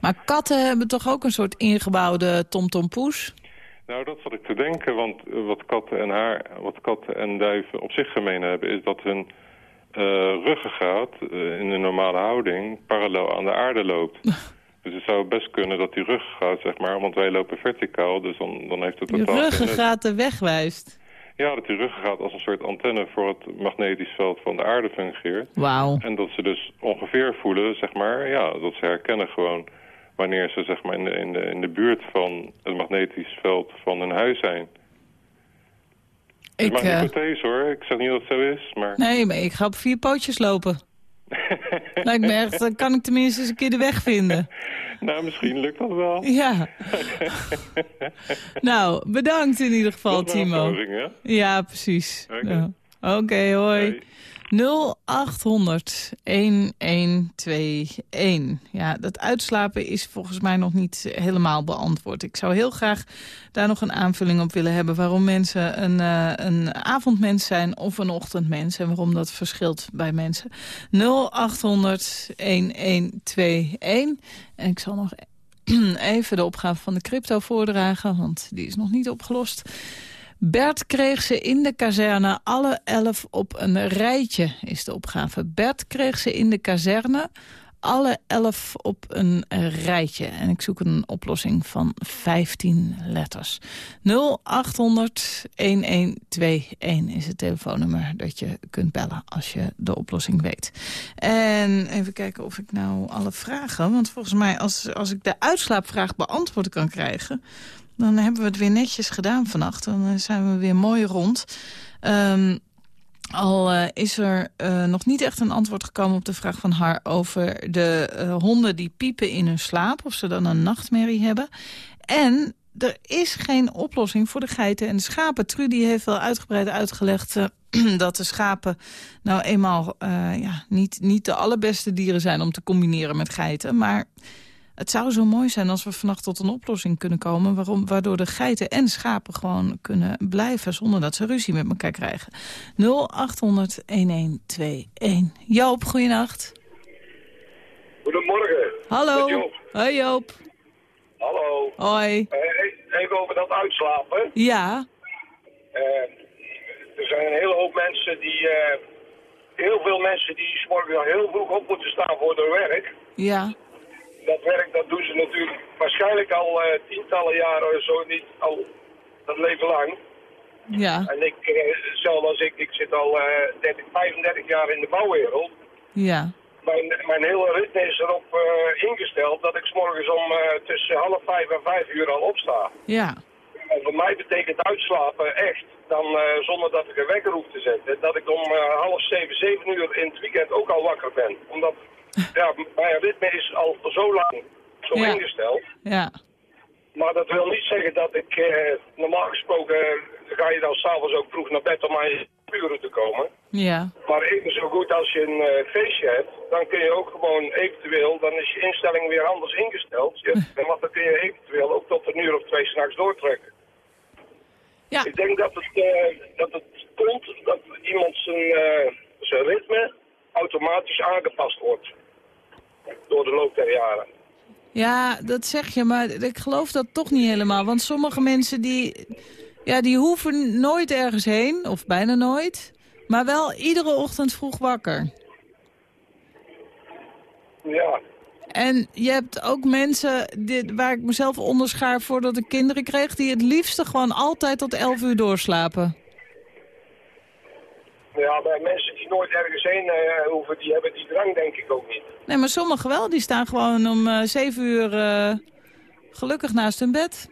Maar katten hebben toch ook een soort ingebouwde tomtompoes? Nou, dat zat ik te denken, want eh, wat katten en, haar, wat katten en duiven op zich gemeen hebben... is dat hun eh ruggengraat eh, in de normale houding parallel aan de aarde loopt. dus het zou best kunnen dat die ruggengraat, zeg maar... want wij lopen verticaal, dus dan, dan heeft het totaal nut. ruggengraat de weg wijst. Ja, dat die ruggengraat als een soort antenne voor het magnetisch veld van de aarde fungeert. Wauw. En dat ze dus ongeveer voelen, zeg maar, ja, dat ze herkennen gewoon wanneer ze zeg maar in de, in de, in de buurt van het magnetisch veld van hun huis zijn. Ik, is maar een eh, hypothese hoor, ik zeg niet dat het zo is, maar... Nee, maar ik ga op vier pootjes lopen. Lijkt me echt, dan kan ik tenminste eens een keer de weg vinden. nou, misschien lukt dat wel. Ja. Nou, bedankt in ieder geval, Timo. poging? Ja, precies. Oké. Ja. Oké, hoi. 0800 1121. Ja, dat uitslapen is volgens mij nog niet helemaal beantwoord. Ik zou heel graag daar nog een aanvulling op willen hebben... waarom mensen een, eh, een avondmens zijn of een ochtendmens... en waarom dat verschilt bij mensen. 0800 1121. En ik zal nog even de opgave van de crypto voordragen... want die is nog niet opgelost. Bert kreeg ze in de kazerne alle elf op een rijtje, is de opgave. Bert kreeg ze in de kazerne alle elf op een rijtje. En ik zoek een oplossing van 15 letters. 0800-1121 is het telefoonnummer dat je kunt bellen als je de oplossing weet. En even kijken of ik nou alle vragen... want volgens mij als, als ik de uitslaapvraag beantwoord kan krijgen... dan hebben we het weer netjes gedaan vannacht. Dan eh, zijn we weer mooi rond. Ehm, al eh, is er eh, nog niet echt een antwoord gekomen op de vraag van haar... over de honden die piepen in hun slaap, of ze dan een nachtmerrie hebben. En er is geen oplossing voor de geiten en de schapen. Trudy heeft wel uitgebreid uitgelegd... dat de schapen nou eenmaal ja, niet, niet de allerbeste dieren zijn... om te combineren met geiten, maar... Het zou zo mooi zijn als we vannacht tot een oplossing kunnen komen... Waarom, waardoor de geiten en schapen gewoon kunnen blijven... zonder dat ze ruzie met elkaar krijgen. 0800-1121. Joop, goeienacht. Goedemorgen. Hallo. Joop. Hoi Joop. Hallo. Hoi. Eh, even over dat uitslapen. Ja. Eh, er zijn een hele hoop mensen die... eh, heel veel mensen die al heel vroeg op moeten staan voor hun werk. Ja. Dat werk dat doen ze natuurlijk waarschijnlijk al eh, tientallen jaren, zo niet al dat leven lang. Ja, En ik, eh, zelf als ik, ik zit al eh 30, 35 jaar in de bouwwereld. ja. Mijn, mijn hele ritme is erop eh, ingesteld dat ik 's morgens om eh, tussen half vijf en vijf uur al opsta. Ja, En voor mij betekent uitslapen echt, dan eh, zonder dat ik een wekker hoef te zetten, dat ik om eh, half zeven, zeven uur in het weekend ook al wakker ben. Omdat, ja, mijn ritme is al zo lang zo Ja. ingesteld. ja. Maar dat wil niet zeggen dat ik, eh, normaal gesproken eh, ga je dan s'avonds ook vroeg naar bed om aan je uren te komen. Ja, Maar even zo goed als je een eh, feestje hebt, dan kun je ook gewoon eventueel, dan is je instelling weer anders ingesteld. En wat dan kun je eventueel ook tot een uur of twee s'nachts doortrekken. Ja. Ik denk dat het, eh, dat het komt dat iemand zijn, zijn ritme automatisch aangepast wordt. Door de loop der jaren. ja, dat zeg je, maar ik geloof dat toch niet helemaal. Want sommige mensen die, ja, die hoeven nooit ergens heen, of bijna nooit. Maar wel iedere ochtend vroeg wakker. Ja, En je hebt ook mensen die, waar ik mezelf onderschaar voordat ik kinderen kreeg... die het liefste gewoon altijd tot 11 uur doorslapen. Ja bij mensen die nooit ergens heen eh, hoeven, die hebben die drang denk ik ook niet. Nee, maar sommigen wel. Die staan gewoon om eh 7 uur eh, gelukkig naast hun bed.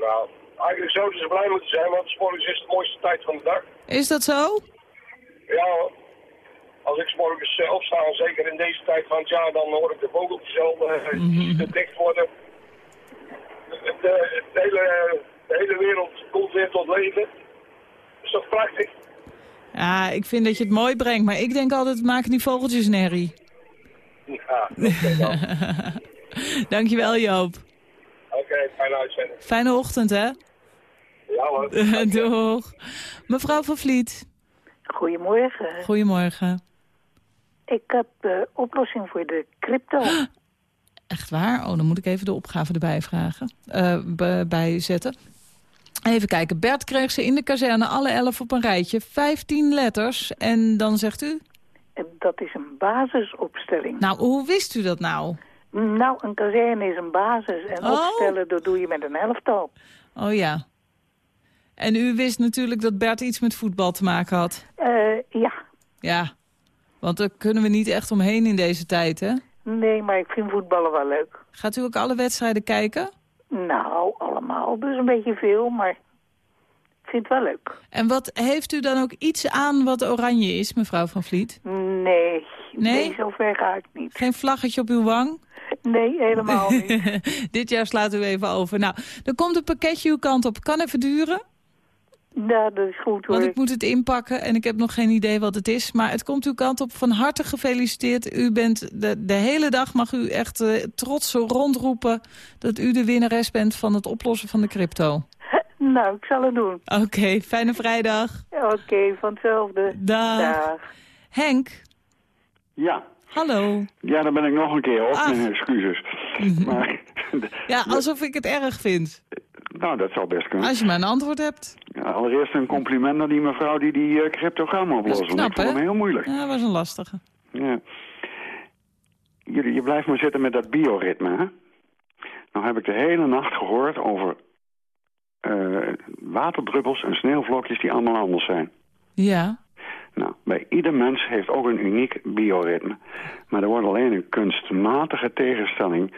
Nou, eigenlijk zouden ze blij moeten zijn, want morgens is de mooiste tijd van de dag. Is dat zo? Ja, hoor. als ik 's morgens opsta, en zeker in deze tijd van het jaar, dan hoor ik de vogeltjes al uh, te dicht worden. De, hele, de hele wereld komt weer tot leven. Is toch prachtig? Ja, ik vind dat je het mooi brengt. Maar ik denk altijd, maken die vogeltjes een herrie. Ja, dan. Dankjewel Joop. Oké, fijne uitzending. Fijne ochtend, hè? Ja hoor. Doeg. Mevrouw van Vliet, Goedemorgen. goedemorgen. Ik heb de oplossing voor de crypto. Echt waar? Oh, dan moet ik even de opgave erbij vragen. eh, b- bijzetten. Even kijken. Bert kreeg ze in de kazerne alle elf op een rijtje. 15 letters. En dan zegt u? Dat is een basisopstelling. Nou, hoe wist u dat nou? Nou, een kazerne is een basis. En Oh. opstellen, dat doe je met een elftal. Oh ja. En u wist natuurlijk dat Bert iets met voetbal te maken had. Eh, ja. Ja. Want daar kunnen we niet echt omheen in deze tijd, hè? Nee, maar ik vind voetballen wel leuk. Gaat u ook alle wedstrijden kijken? Nou, allemaal. Dus een beetje veel, maar ik vind het wel leuk. En wat heeft u dan ook iets aan wat oranje is, mevrouw Van Vliet? Nee. Nee? zover ga ik niet. Geen vlaggetje op uw wang? Nee, helemaal niet. Dit jaar slaat u even over. Nou, er komt een pakketje uw kant op. Kan even duren, Ja, dat is goed hoor. want ik moet het inpakken en ik heb nog geen idee wat het is. Maar het komt uw kant op. Van harte gefeliciteerd. U bent de, de hele dag, mag u echt eh, trots zo rondroepen... dat u de winnares bent van het oplossen van de crypto. Nou, ik zal het doen. Oké, fijne vrijdag. Oké, van hetzelfde. Dag. Henk, Ja. hallo. Ja, dan ben ik nog een keer op. Ah. Mijn excuses. Maar, Ja, alsof ik het erg vind. Nou, dat zou best kunnen. Als je maar een antwoord hebt. Ja, allereerst een compliment aan die mevrouw die die eh, cryptogram oplost. knap, ik vond hè? heel moeilijk. Ja, dat was een lastige. Ja. Je, je blijft maar zitten met dat bioritme, hè? Nou heb ik de hele nacht gehoord over eh, waterdruppels en sneeuwvlokjes die allemaal anders zijn. Ja. Nou, bij ieder mens heeft ook een uniek bioritme. Maar er wordt alleen een kunstmatige tegenstelling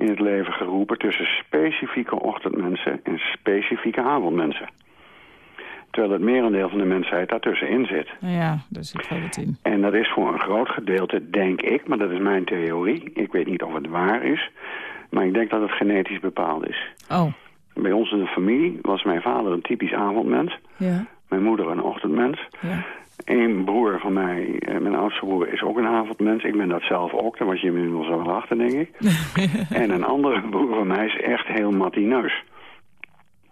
in het leven geroepen... tussen specifieke ochtendmensen en specifieke avondmensen. Terwijl het merendeel van de mensheid daartussenin zit. Ja, daar zit wel wat in. En dat is voor een groot gedeelte, denk ik, maar dat is mijn theorie. Ik weet niet of het waar is, maar ik denk dat het genetisch bepaald is. Oh, Bij ons in de familie was mijn vader een typisch avondmens. ja. Mijn moeder een ochtendmens. Ja. Een broer van mij, eh, mijn oudste broer, is ook een avondmens. Ik ben dat zelf ook, daar was je inmiddels wel achter, denk ik. en een andere broer van mij is echt heel matineus.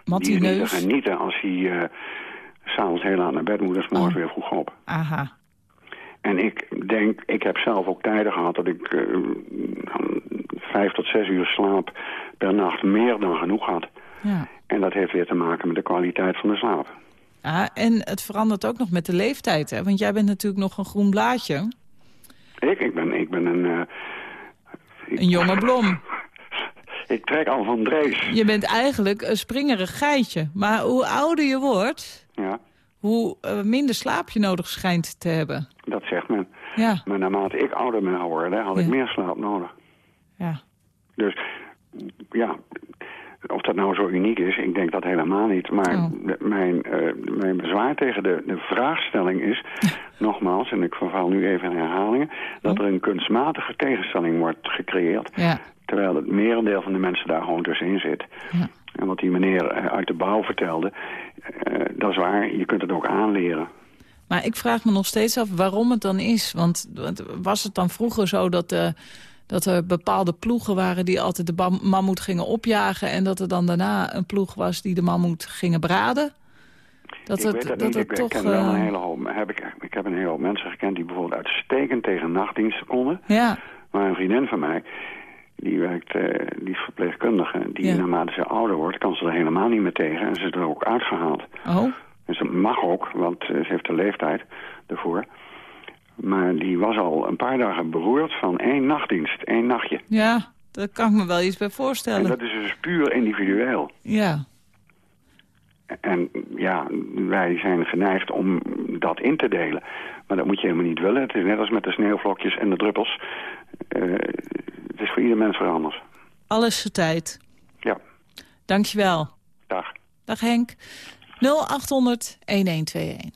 Die is niet Matineus? te genieten als hij eh, s'avonds heel laat naar bed moet s morgens weer vroeg op. Aha. En ik denk, ik heb zelf ook tijden gehad dat ik eh, vijf tot zes uur slaap per nacht meer dan genoeg had. Ja. En dat heeft weer te maken met de kwaliteit van de slaap. Ah, en het verandert ook nog met de leeftijd, hè? Want jij bent natuurlijk nog een groen blaadje. Ik, ik ben, ik ben een... eh, Een jonge blom. Ik trek al van Drees. Je bent eigenlijk een springerig geitje. Maar hoe ouder je wordt, Ja, hoe eh, minder slaap je nodig schijnt te hebben. dat zegt men. Ja. Maar naarmate ik ouder ben geworden, had ik Ja. meer slaap nodig. Ja. Dus ja, of dat nou zo uniek is, ik denk dat helemaal niet. Maar Oh. de- mijn, eh, mijn bezwaar tegen de, de vraagstelling is, nogmaals, en ik verval nu even in herhalingen, dat er een kunstmatige tegenstelling wordt gecreëerd. Ja. Terwijl het merendeel van de mensen daar gewoon tussenin zit. En wat die meneer eh, uit de bouw vertelde, eh, dat is waar, je kunt het ook aanleren. Maar ik vraag me nog steeds af waarom het dan is. Want, was het dan vroeger zo dat, eh, dat er bepaalde ploegen waren... die altijd de mammoet gingen opjagen... en dat er dan daarna een ploeg was die de mammoet gingen braden? Dat ik het, weet dat, dat niet, het ik toch... ken wel eh, een hele hoop, heb ik, ik heb een hele hoop mensen gekend die bijvoorbeeld uitstekend tegen nachtdiensten konden. Ja, Maar een vriendin van mij, die werkt, eh, die is verpleegkundige. Die Ja. naarmate ze ouder wordt, kan ze er helemaal niet meer tegen. En ze is er ook uitgehaald. oh, Dus dat mag ook, want eh, ze heeft de leeftijd ervoor. Maar die was al een paar dagen beroerd van één nachtdienst, één nachtje. ja, daar kan ik me wel iets bij En voorstellen. dat is dus puur individueel. Ja, En ja, wij zijn geneigd om dat in te delen. Maar dat moet je helemaal niet willen. Het is net als met de sneeuwvlokjes en de druppels. Eh, het is voor ieder mens weer anders. alles zijn tijd. Ja. Dankjewel. Dag. Dag Henk. 0800 1121.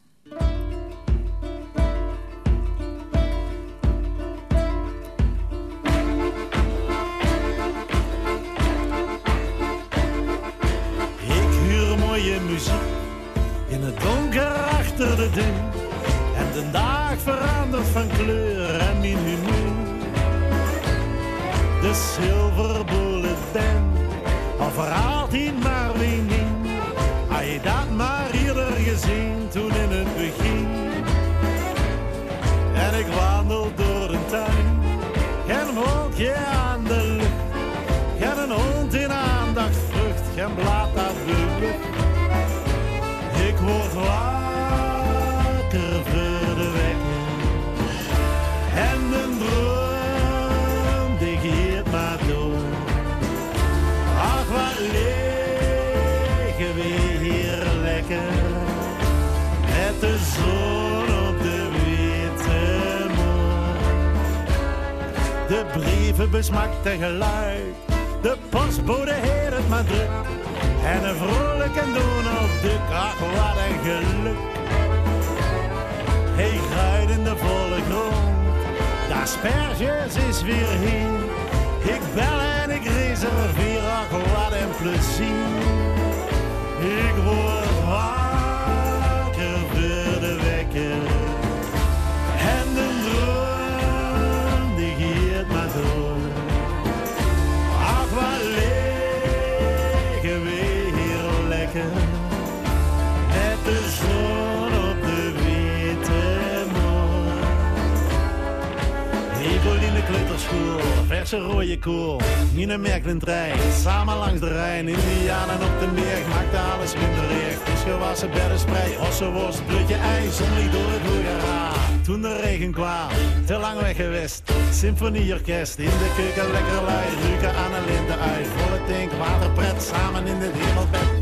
Rijn. Indianen op de berg, maakte alles winterig. Visgewassen, beddensprei, ossenworst, blutje ijs. Zonlicht door het hoera. Toen de regen kwam, te lang weg geweest. Symfonieorkest in de keuken, lekker lui. Ruiken aan een lente uit, volle tank, waterpret. Samen in het hemelbed.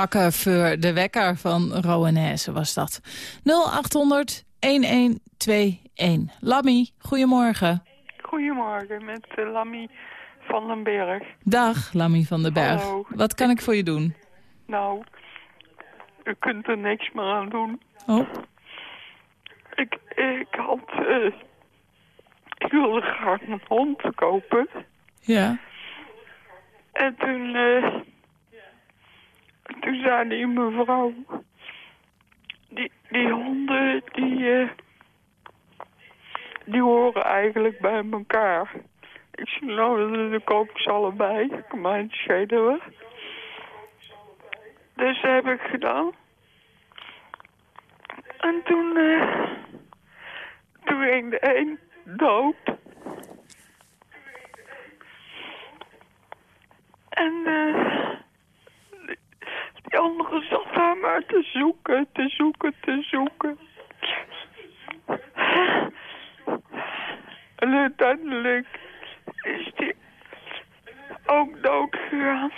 Wakker voor de wekker van Rowanese was dat. 0800 1121. Lammy, goedemorgen. Goedemorgen, met uh, Lammy van den Berg. Dag, Lammy van den Berg. Hallo. Wat kan ik voor je doen? Nou, u kunt er niks meer aan doen. Oh. Ik, ik had... Uh, ik wilde graag een hond kopen. Ja. En toen... Uh, toen zei die mevrouw... Die, die honden, die... Uh, die horen eigenlijk bij elkaar. Ik zei, nou, dan koop ik ze allebei. Maar, schelen we. Dus dat heb ik gedaan. En toen... Uh, toen ging de een dood. En die, andere zat daar maar te zoeken, te zoeken, te zoeken. En uiteindelijk is die ook dood gegaan.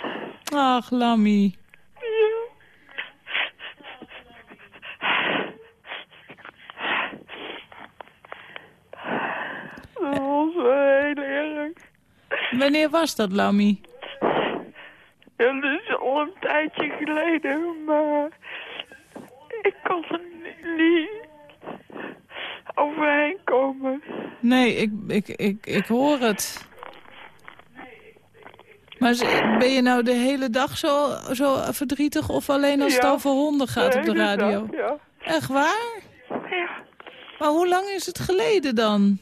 Ach, Lammy. Ja. Dat was wel heel erg. Wanneer was dat, Lammy? Dat is al een tijdje geleden, maar ik kan er niet overheen komen. Nee, ik, ik, ik, ik hoor het. Maar ben je nou de hele dag zo, zo verdrietig of alleen als het Ja, over honden gaat op de radio? dag, ja. Echt waar? Ja. Maar hoe lang is het geleden dan?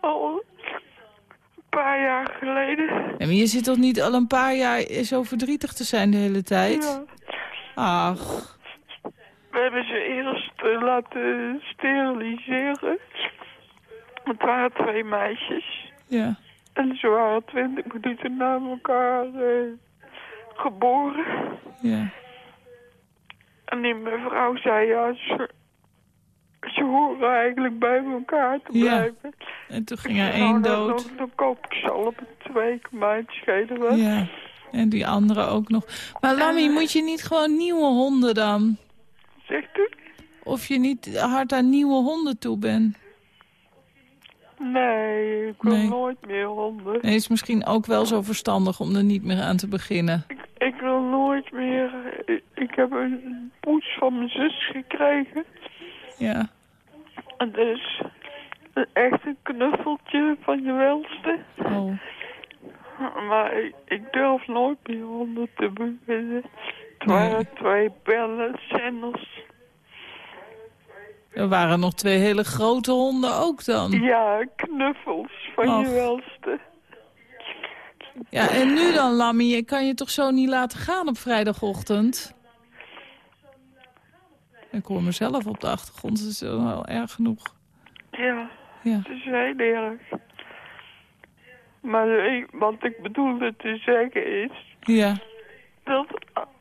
Al een paar jaar geleden. Ja, maar je zit toch niet al een paar jaar zo verdrietig te zijn de hele tijd? Ja. Ach, We hebben ze eerst eh, laten steriliseren. Het waren twee meisjes. ja. En ze waren twintig minuten na elkaar eh, geboren. Ja. En die mevrouw zei, ja, ze, ze horen eigenlijk bij elkaar te Ja. blijven. En toen ging Ik er één nou, dan- dood. Dan, dan koop ik ze allebei twee, het schelen. Ja. En die andere ook nog. Maar Lammy, moet je niet gewoon nieuwe honden dan? Zegt u? Of je niet hard aan nieuwe honden toe bent? Nee, ik wil Nee. nooit meer honden. Nee, is misschien ook wel zo verstandig om er niet meer aan te beginnen. Ik wil nooit meer... Ik, ik heb een poes van mijn zus gekregen. Ja. En een echt een knuffeltje van je welste. Oh. Maar ik, ik durf nooit meer honden te beginnen. Het waren twee bellen, zenders. Er waren nog twee hele grote honden ook dan. Ja, knuffels van je Och. welste. Ja, en nu dan, Lammy? Ik kan je toch zo niet laten gaan op vrijdagochtend? Ik hoor mezelf op de achtergrond, dat is wel erg genoeg. Ja, Ja. het is heel erg. Maar ik- wat ik bedoelde te zeggen is... Ja. dat,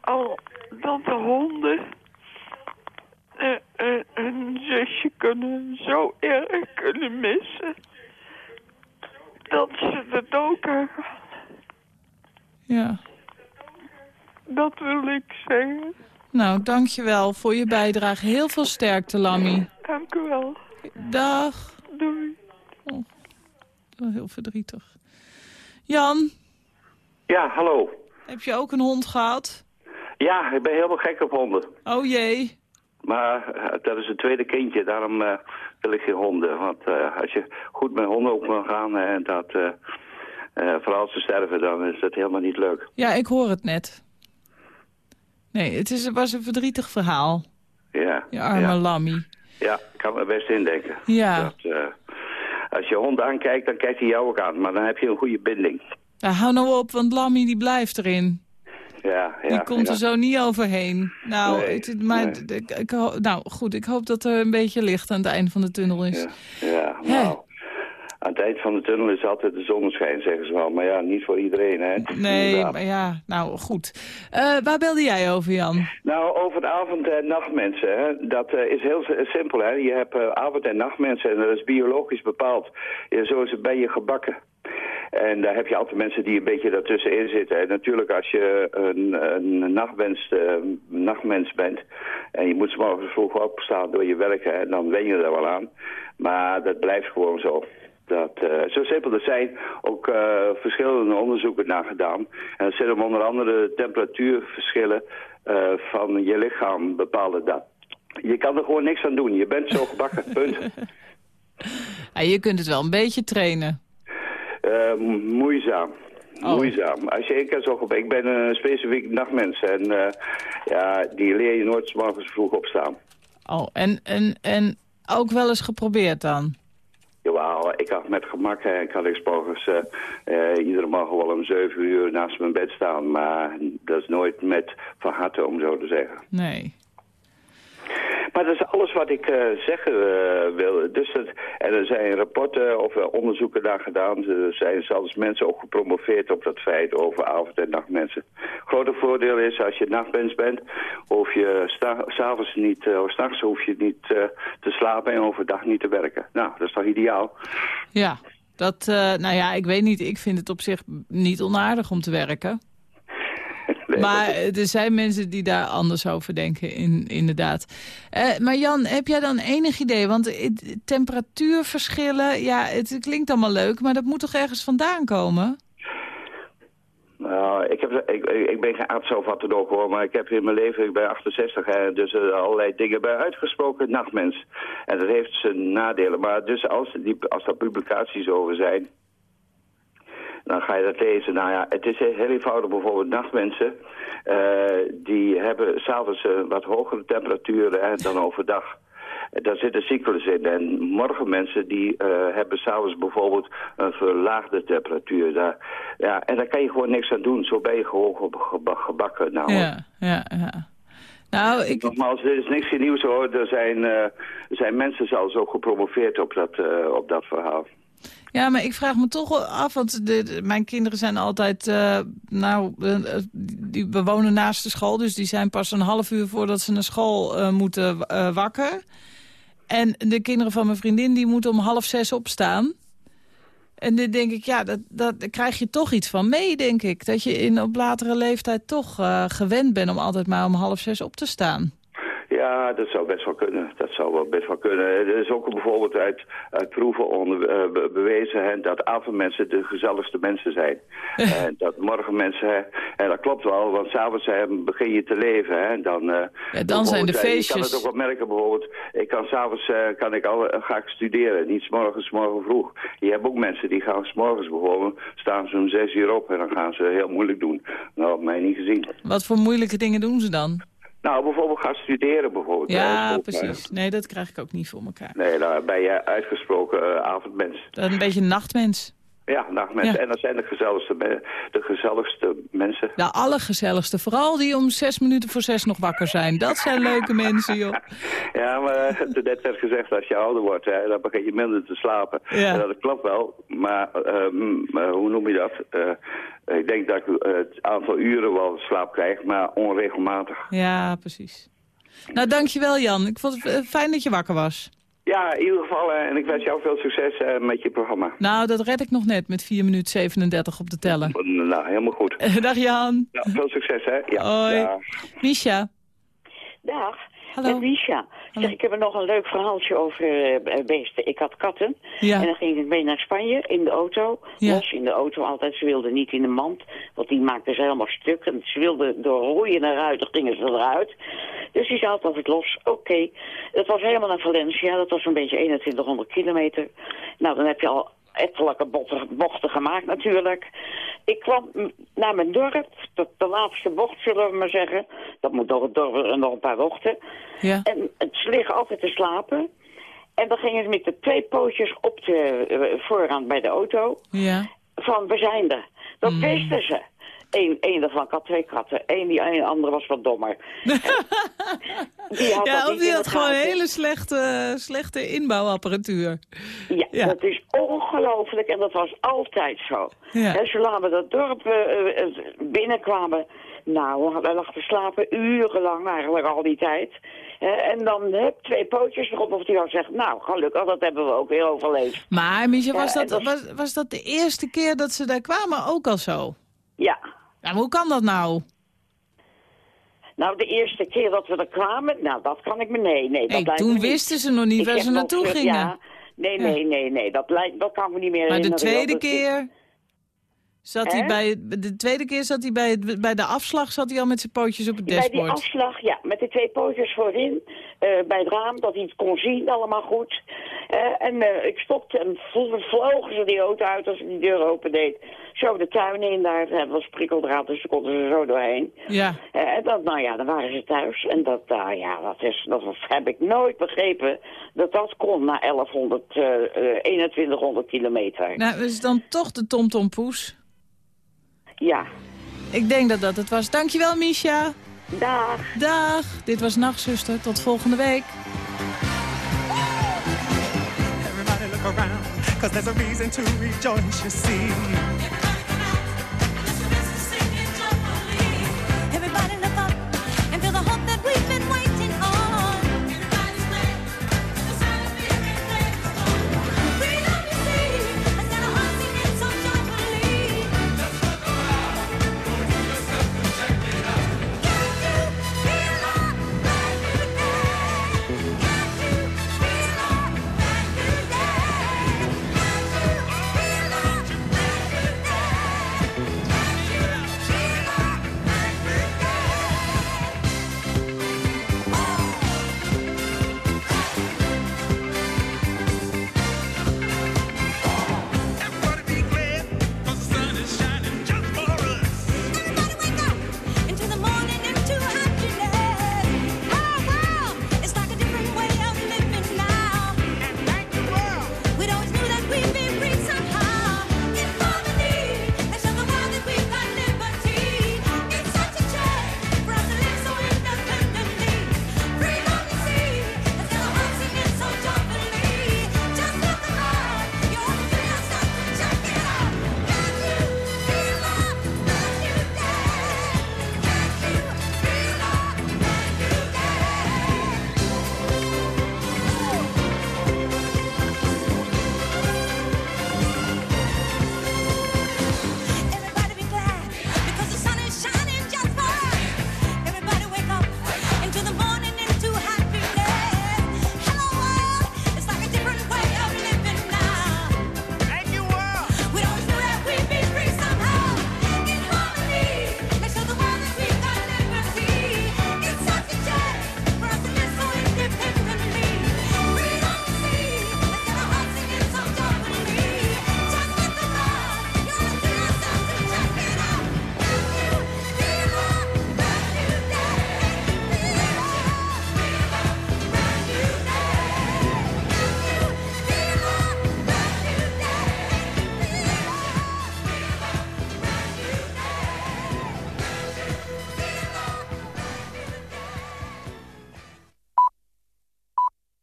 al, dat de honden eh, eh, een zusje kunnen zo erg kunnen missen. Dat ze de dood gaan. Ja. Dat wil ik zeggen. Nou, dankjewel voor je bijdrage. Heel veel sterkte, Lammy. Dank u wel. Dag. Doei. Oh, wel heel verdrietig. Jan, Ja, hallo. heb je ook een hond gehad? Ja, ik ben helemaal gek op honden. Oh jee. Maar eh, dat is een tweede kindje, daarom eh, wil ik geen honden. Want eh, als je goed met honden op kan gaan en dat, eh, eh, vooral als ze sterven, dan is dat helemaal niet leuk. Ja, ik hoor het net. Nee, het is, was een verdrietig verhaal. Ja, Je arme ja. Lammy. ja ik kan me best indenken. Ja. Dat, eh, als je hond aankijkt, dan kijkt hij jou ook aan. Maar dan heb je een goede binding. Ja, hou nou op, want Lammy die blijft erin. Ja, ja. Die komt ja. er zo niet overheen. Nou, Nee, het, maar, ik, nou, goed, ik hoop dat er een beetje licht aan het eind van de tunnel is. Ja, nou. Aan het eind van de tunnel is altijd de zonneschijn, zeggen ze wel. Maar ja, niet voor iedereen, hè. Nee, Inderdaad. maar ja, nou goed. Eh, waar belde jij over, Jan? Nou, over de avond- en nachtmensen. Hè? Dat eh, is heel simpel. Hè? Je hebt eh, avond- en nachtmensen en dat is biologisch bepaald. Ja, zo is het bij je gebakken. En daar heb je altijd mensen die een beetje daartussenin zitten. En natuurlijk als je een, een nachtmens, eh, nachtmens bent... en je moet 's morgens vroeg opstaan door je werk... Hè, dan wen je er wel aan. Maar dat blijft gewoon zo. Dat, eh, zo simpel, er zijn ook eh, verschillende onderzoeken naar gedaan. En er zitten onder andere temperatuurverschillen eh, van je lichaam bepalen dat. Je kan er gewoon niks aan doen. Je bent zo gebakken, punt. Ja, je kunt het wel een beetje trainen. Moeizaam. Oh. Moeizaam. Als je één keer zo op... Ik ben een specifiek nachtmens en ja, die leer je nooit 's morgens vroeg opstaan. Oh, en, en, en ook wel eens geprobeerd dan? Jawel, ik had met gemak, hè, kan ik morgens eh, eh, iedere morgen wel om zeven uur naast mijn bed staan. Maar dat is nooit met van om zo te zeggen. Nee. Maar dat is alles wat ik eh, zeggen eh, wil. Dus het, en er zijn rapporten of eh, onderzoeken daar gedaan. Er zijn zelfs mensen ook gepromoveerd op dat feit over avond- en nachtmensen. Grote voordeel is als je nachtmens bent, hoef je s'avonds niet, of s'nachts hoef je niet te slapen en overdag niet te werken. Nou, dat is toch ideaal? Ja, dat, nou ja, ik weet niet. Ik vind het op zich niet onaardig om te werken. Maar er zijn mensen die daar anders over denken, in, inderdaad. Eh, maar Jan, heb jij dan enig idee? Want temperatuurverschillen, ja, het klinkt allemaal leuk... maar dat moet toch ergens vandaan komen? Nou, ik, heb, ik, ik ben geen arts of wat dan ook hoor, maar ik heb in mijn leven, ik ben 68, hè, dus er allerlei dingen bij uitgesproken nachtmens. En dat heeft zijn nadelen. Maar dus als, die, als daar publicaties over zijn, dan ga je dat lezen. Nou ja, het is heel eenvoudig. Bijvoorbeeld nachtmensen, eh, die hebben s'avonds een wat hogere temperaturen hè, dan overdag. Daar zit een cyclus in. En morgenmensen die eh, hebben s'avonds bijvoorbeeld een verlaagde temperatuur. Daar, ja, en daar kan je gewoon niks aan doen. Zo ben je gewoon ge- geba- gebakken. Nou, Ja, ja, ja. Nou, ik... Nogmaals, dit is niks nieuws hoor. Er zijn, eh, er zijn mensen zelfs ook gepromoveerd op dat, eh, op dat verhaal. Ja, maar ik vraag me toch af, want de, mijn kinderen zijn altijd, eh, nou, eh, die, we wonen naast de school, dus die zijn pas een half uur voordat ze naar school eh, moeten wakker. En de kinderen van mijn vriendin, die moeten om half zes opstaan. En dan denk ik, ja, dat, dat, daar krijg je toch iets van mee, denk ik. Dat je in op latere leeftijd toch gewend bent om altijd maar om half zes op te staan. Ja, dat zou best wel kunnen. Zou wel best wel kunnen. Er is ook bijvoorbeeld uit, uit proeven onder, eh, be- bewezen hè, dat avondmensen de gezelligste mensen zijn. en dat morgenmensen, hè, en dat klopt wel, want s'avonds begin je te leven. Hè, dan, eh, Ja, dan zijn de eh, Je kan feestjes. het ook wel merken bijvoorbeeld. Ik kan s'avonds kan ik al, eh, ga ik studeren, niet 's morgens, morgen vroeg. Je hebt ook mensen die gaan 's morgens bijvoorbeeld, staan ze om zes uur op en dan gaan ze heel moeilijk doen. Nou, mij niet gezien. Wat voor moeilijke dingen doen ze dan? Nou, bijvoorbeeld gaan studeren bijvoorbeeld. Ja, precies. Nee, dat krijg ik ook niet voor elkaar. Nee, daar ben je uitgesproken eh, avondmens. Dat is een beetje een nachtmens. Ja. En dat zijn de gezelligste, de gezelligste mensen. De allergezelligste. Vooral die om zes minuten voor zes nog wakker zijn. Dat zijn leuke mensen, joh. Ja, maar eh, net werd gezegd, als je ouder wordt, hè, dan begin je minder te slapen. Ja. En dat klopt wel, maar ehm, eh, hoe noem je dat? Eh, ik denk dat ik eh, het aantal uren wel slaap krijg, maar onregelmatig. Ja, precies. Nou, dankjewel Jan. Ik vond het eh, fijn dat je wakker was. Ja, in ieder geval, eh, en ik wens jou veel succes eh, met je programma. Nou, dat red ik nog net met 4 minuten 37 op de teller. Nou, helemaal goed. Dag Jan. Ja, veel succes, hè? Ja. Hoi. Dag. Misha. Dag, met Misha. Zeg, ik heb er nog een leuk verhaaltje over eh, beesten. Ik had katten Ja. en dan ging ik mee naar Spanje in de auto. Ja. Los in de auto altijd. Ze wilden niet in de mand, want die maakten ze helemaal stuk. En ze wilden door roeien naar uit, dan gingen ze eruit. Dus die zat altijd los. Oké, dat was helemaal naar Valencia. Dat was een beetje 2100 kilometer. Nou, dan heb je al ettelijke bochten, gemaakt natuurlijk. Ik kwam mm, naar mijn dorp, de, de laatste bocht zullen we maar zeggen. Dat moet nog, het dorp, eh, nog een paar bochten. Ja. En het- ze liggen altijd te slapen. En dan gingen ze met de twee pootjes op de eh, voorrand bij de auto. Ja. Van, we zijn er. Dat Hmm. wisten ze. Eén, één daarvan, ik had twee katten. Eén, die een andere was wat dommer. die had Ja, of die had gewoon hele slechte, slechte inbouwapparatuur. Ja, dat is ongelooflijk en dat was altijd zo. Ja. En zolang we dat dorp eh, eh, binnenkwamen, nou, hij lag te slapen urenlang eigenlijk al die tijd. En dan twee pootjes erop. Of die dan zegt, nou, gelukkig, dat hebben we ook weer overleefd. Maar Miesje, was, dat, was, was dat de eerste keer dat ze daar kwamen ook al zo? Ja. Ja, maar hoe kan dat nou? Nou, de eerste keer dat we er kwamen, nou, dat kan ik me... Nee, nee, dat toen me niet. wisten ze nog niet Ik waar ze naartoe gingen. Ja, nee, nee, nee, nee, dat, lijkt, dat kan ik me niet meer Maar de herinneren. tweede Dat is- keer... Zat hij bij, de tweede keer zat hij bij, bij de afslag zat hij al met zijn pootjes op het Bij die dashboard. afslag, ja, met de twee pootjes voorin, bij het raam, dat hij het kon zien, allemaal goed. Eh, en eh, ik stopte en vl- vlogen ze die auto uit als ik die deur open deed. Zo de tuin in, daar eh, was prikkeldraad, dus daar konden ze zo doorheen. Ja. Eh, en dat, nou ja, dan waren ze thuis. En dat, ja, dat, is, dat heb ik nooit begrepen dat dat kon na 1100, eh, eh, 2100 kilometer. Nou, is dan toch de TomTom-poes? Ja. Ik denk dat dat het was. Dankjewel, Misha. Dag. Dag. Dit was Nachtzuster. Tot volgende week. Everybody look around, cause there's a reason to rejoice, you see.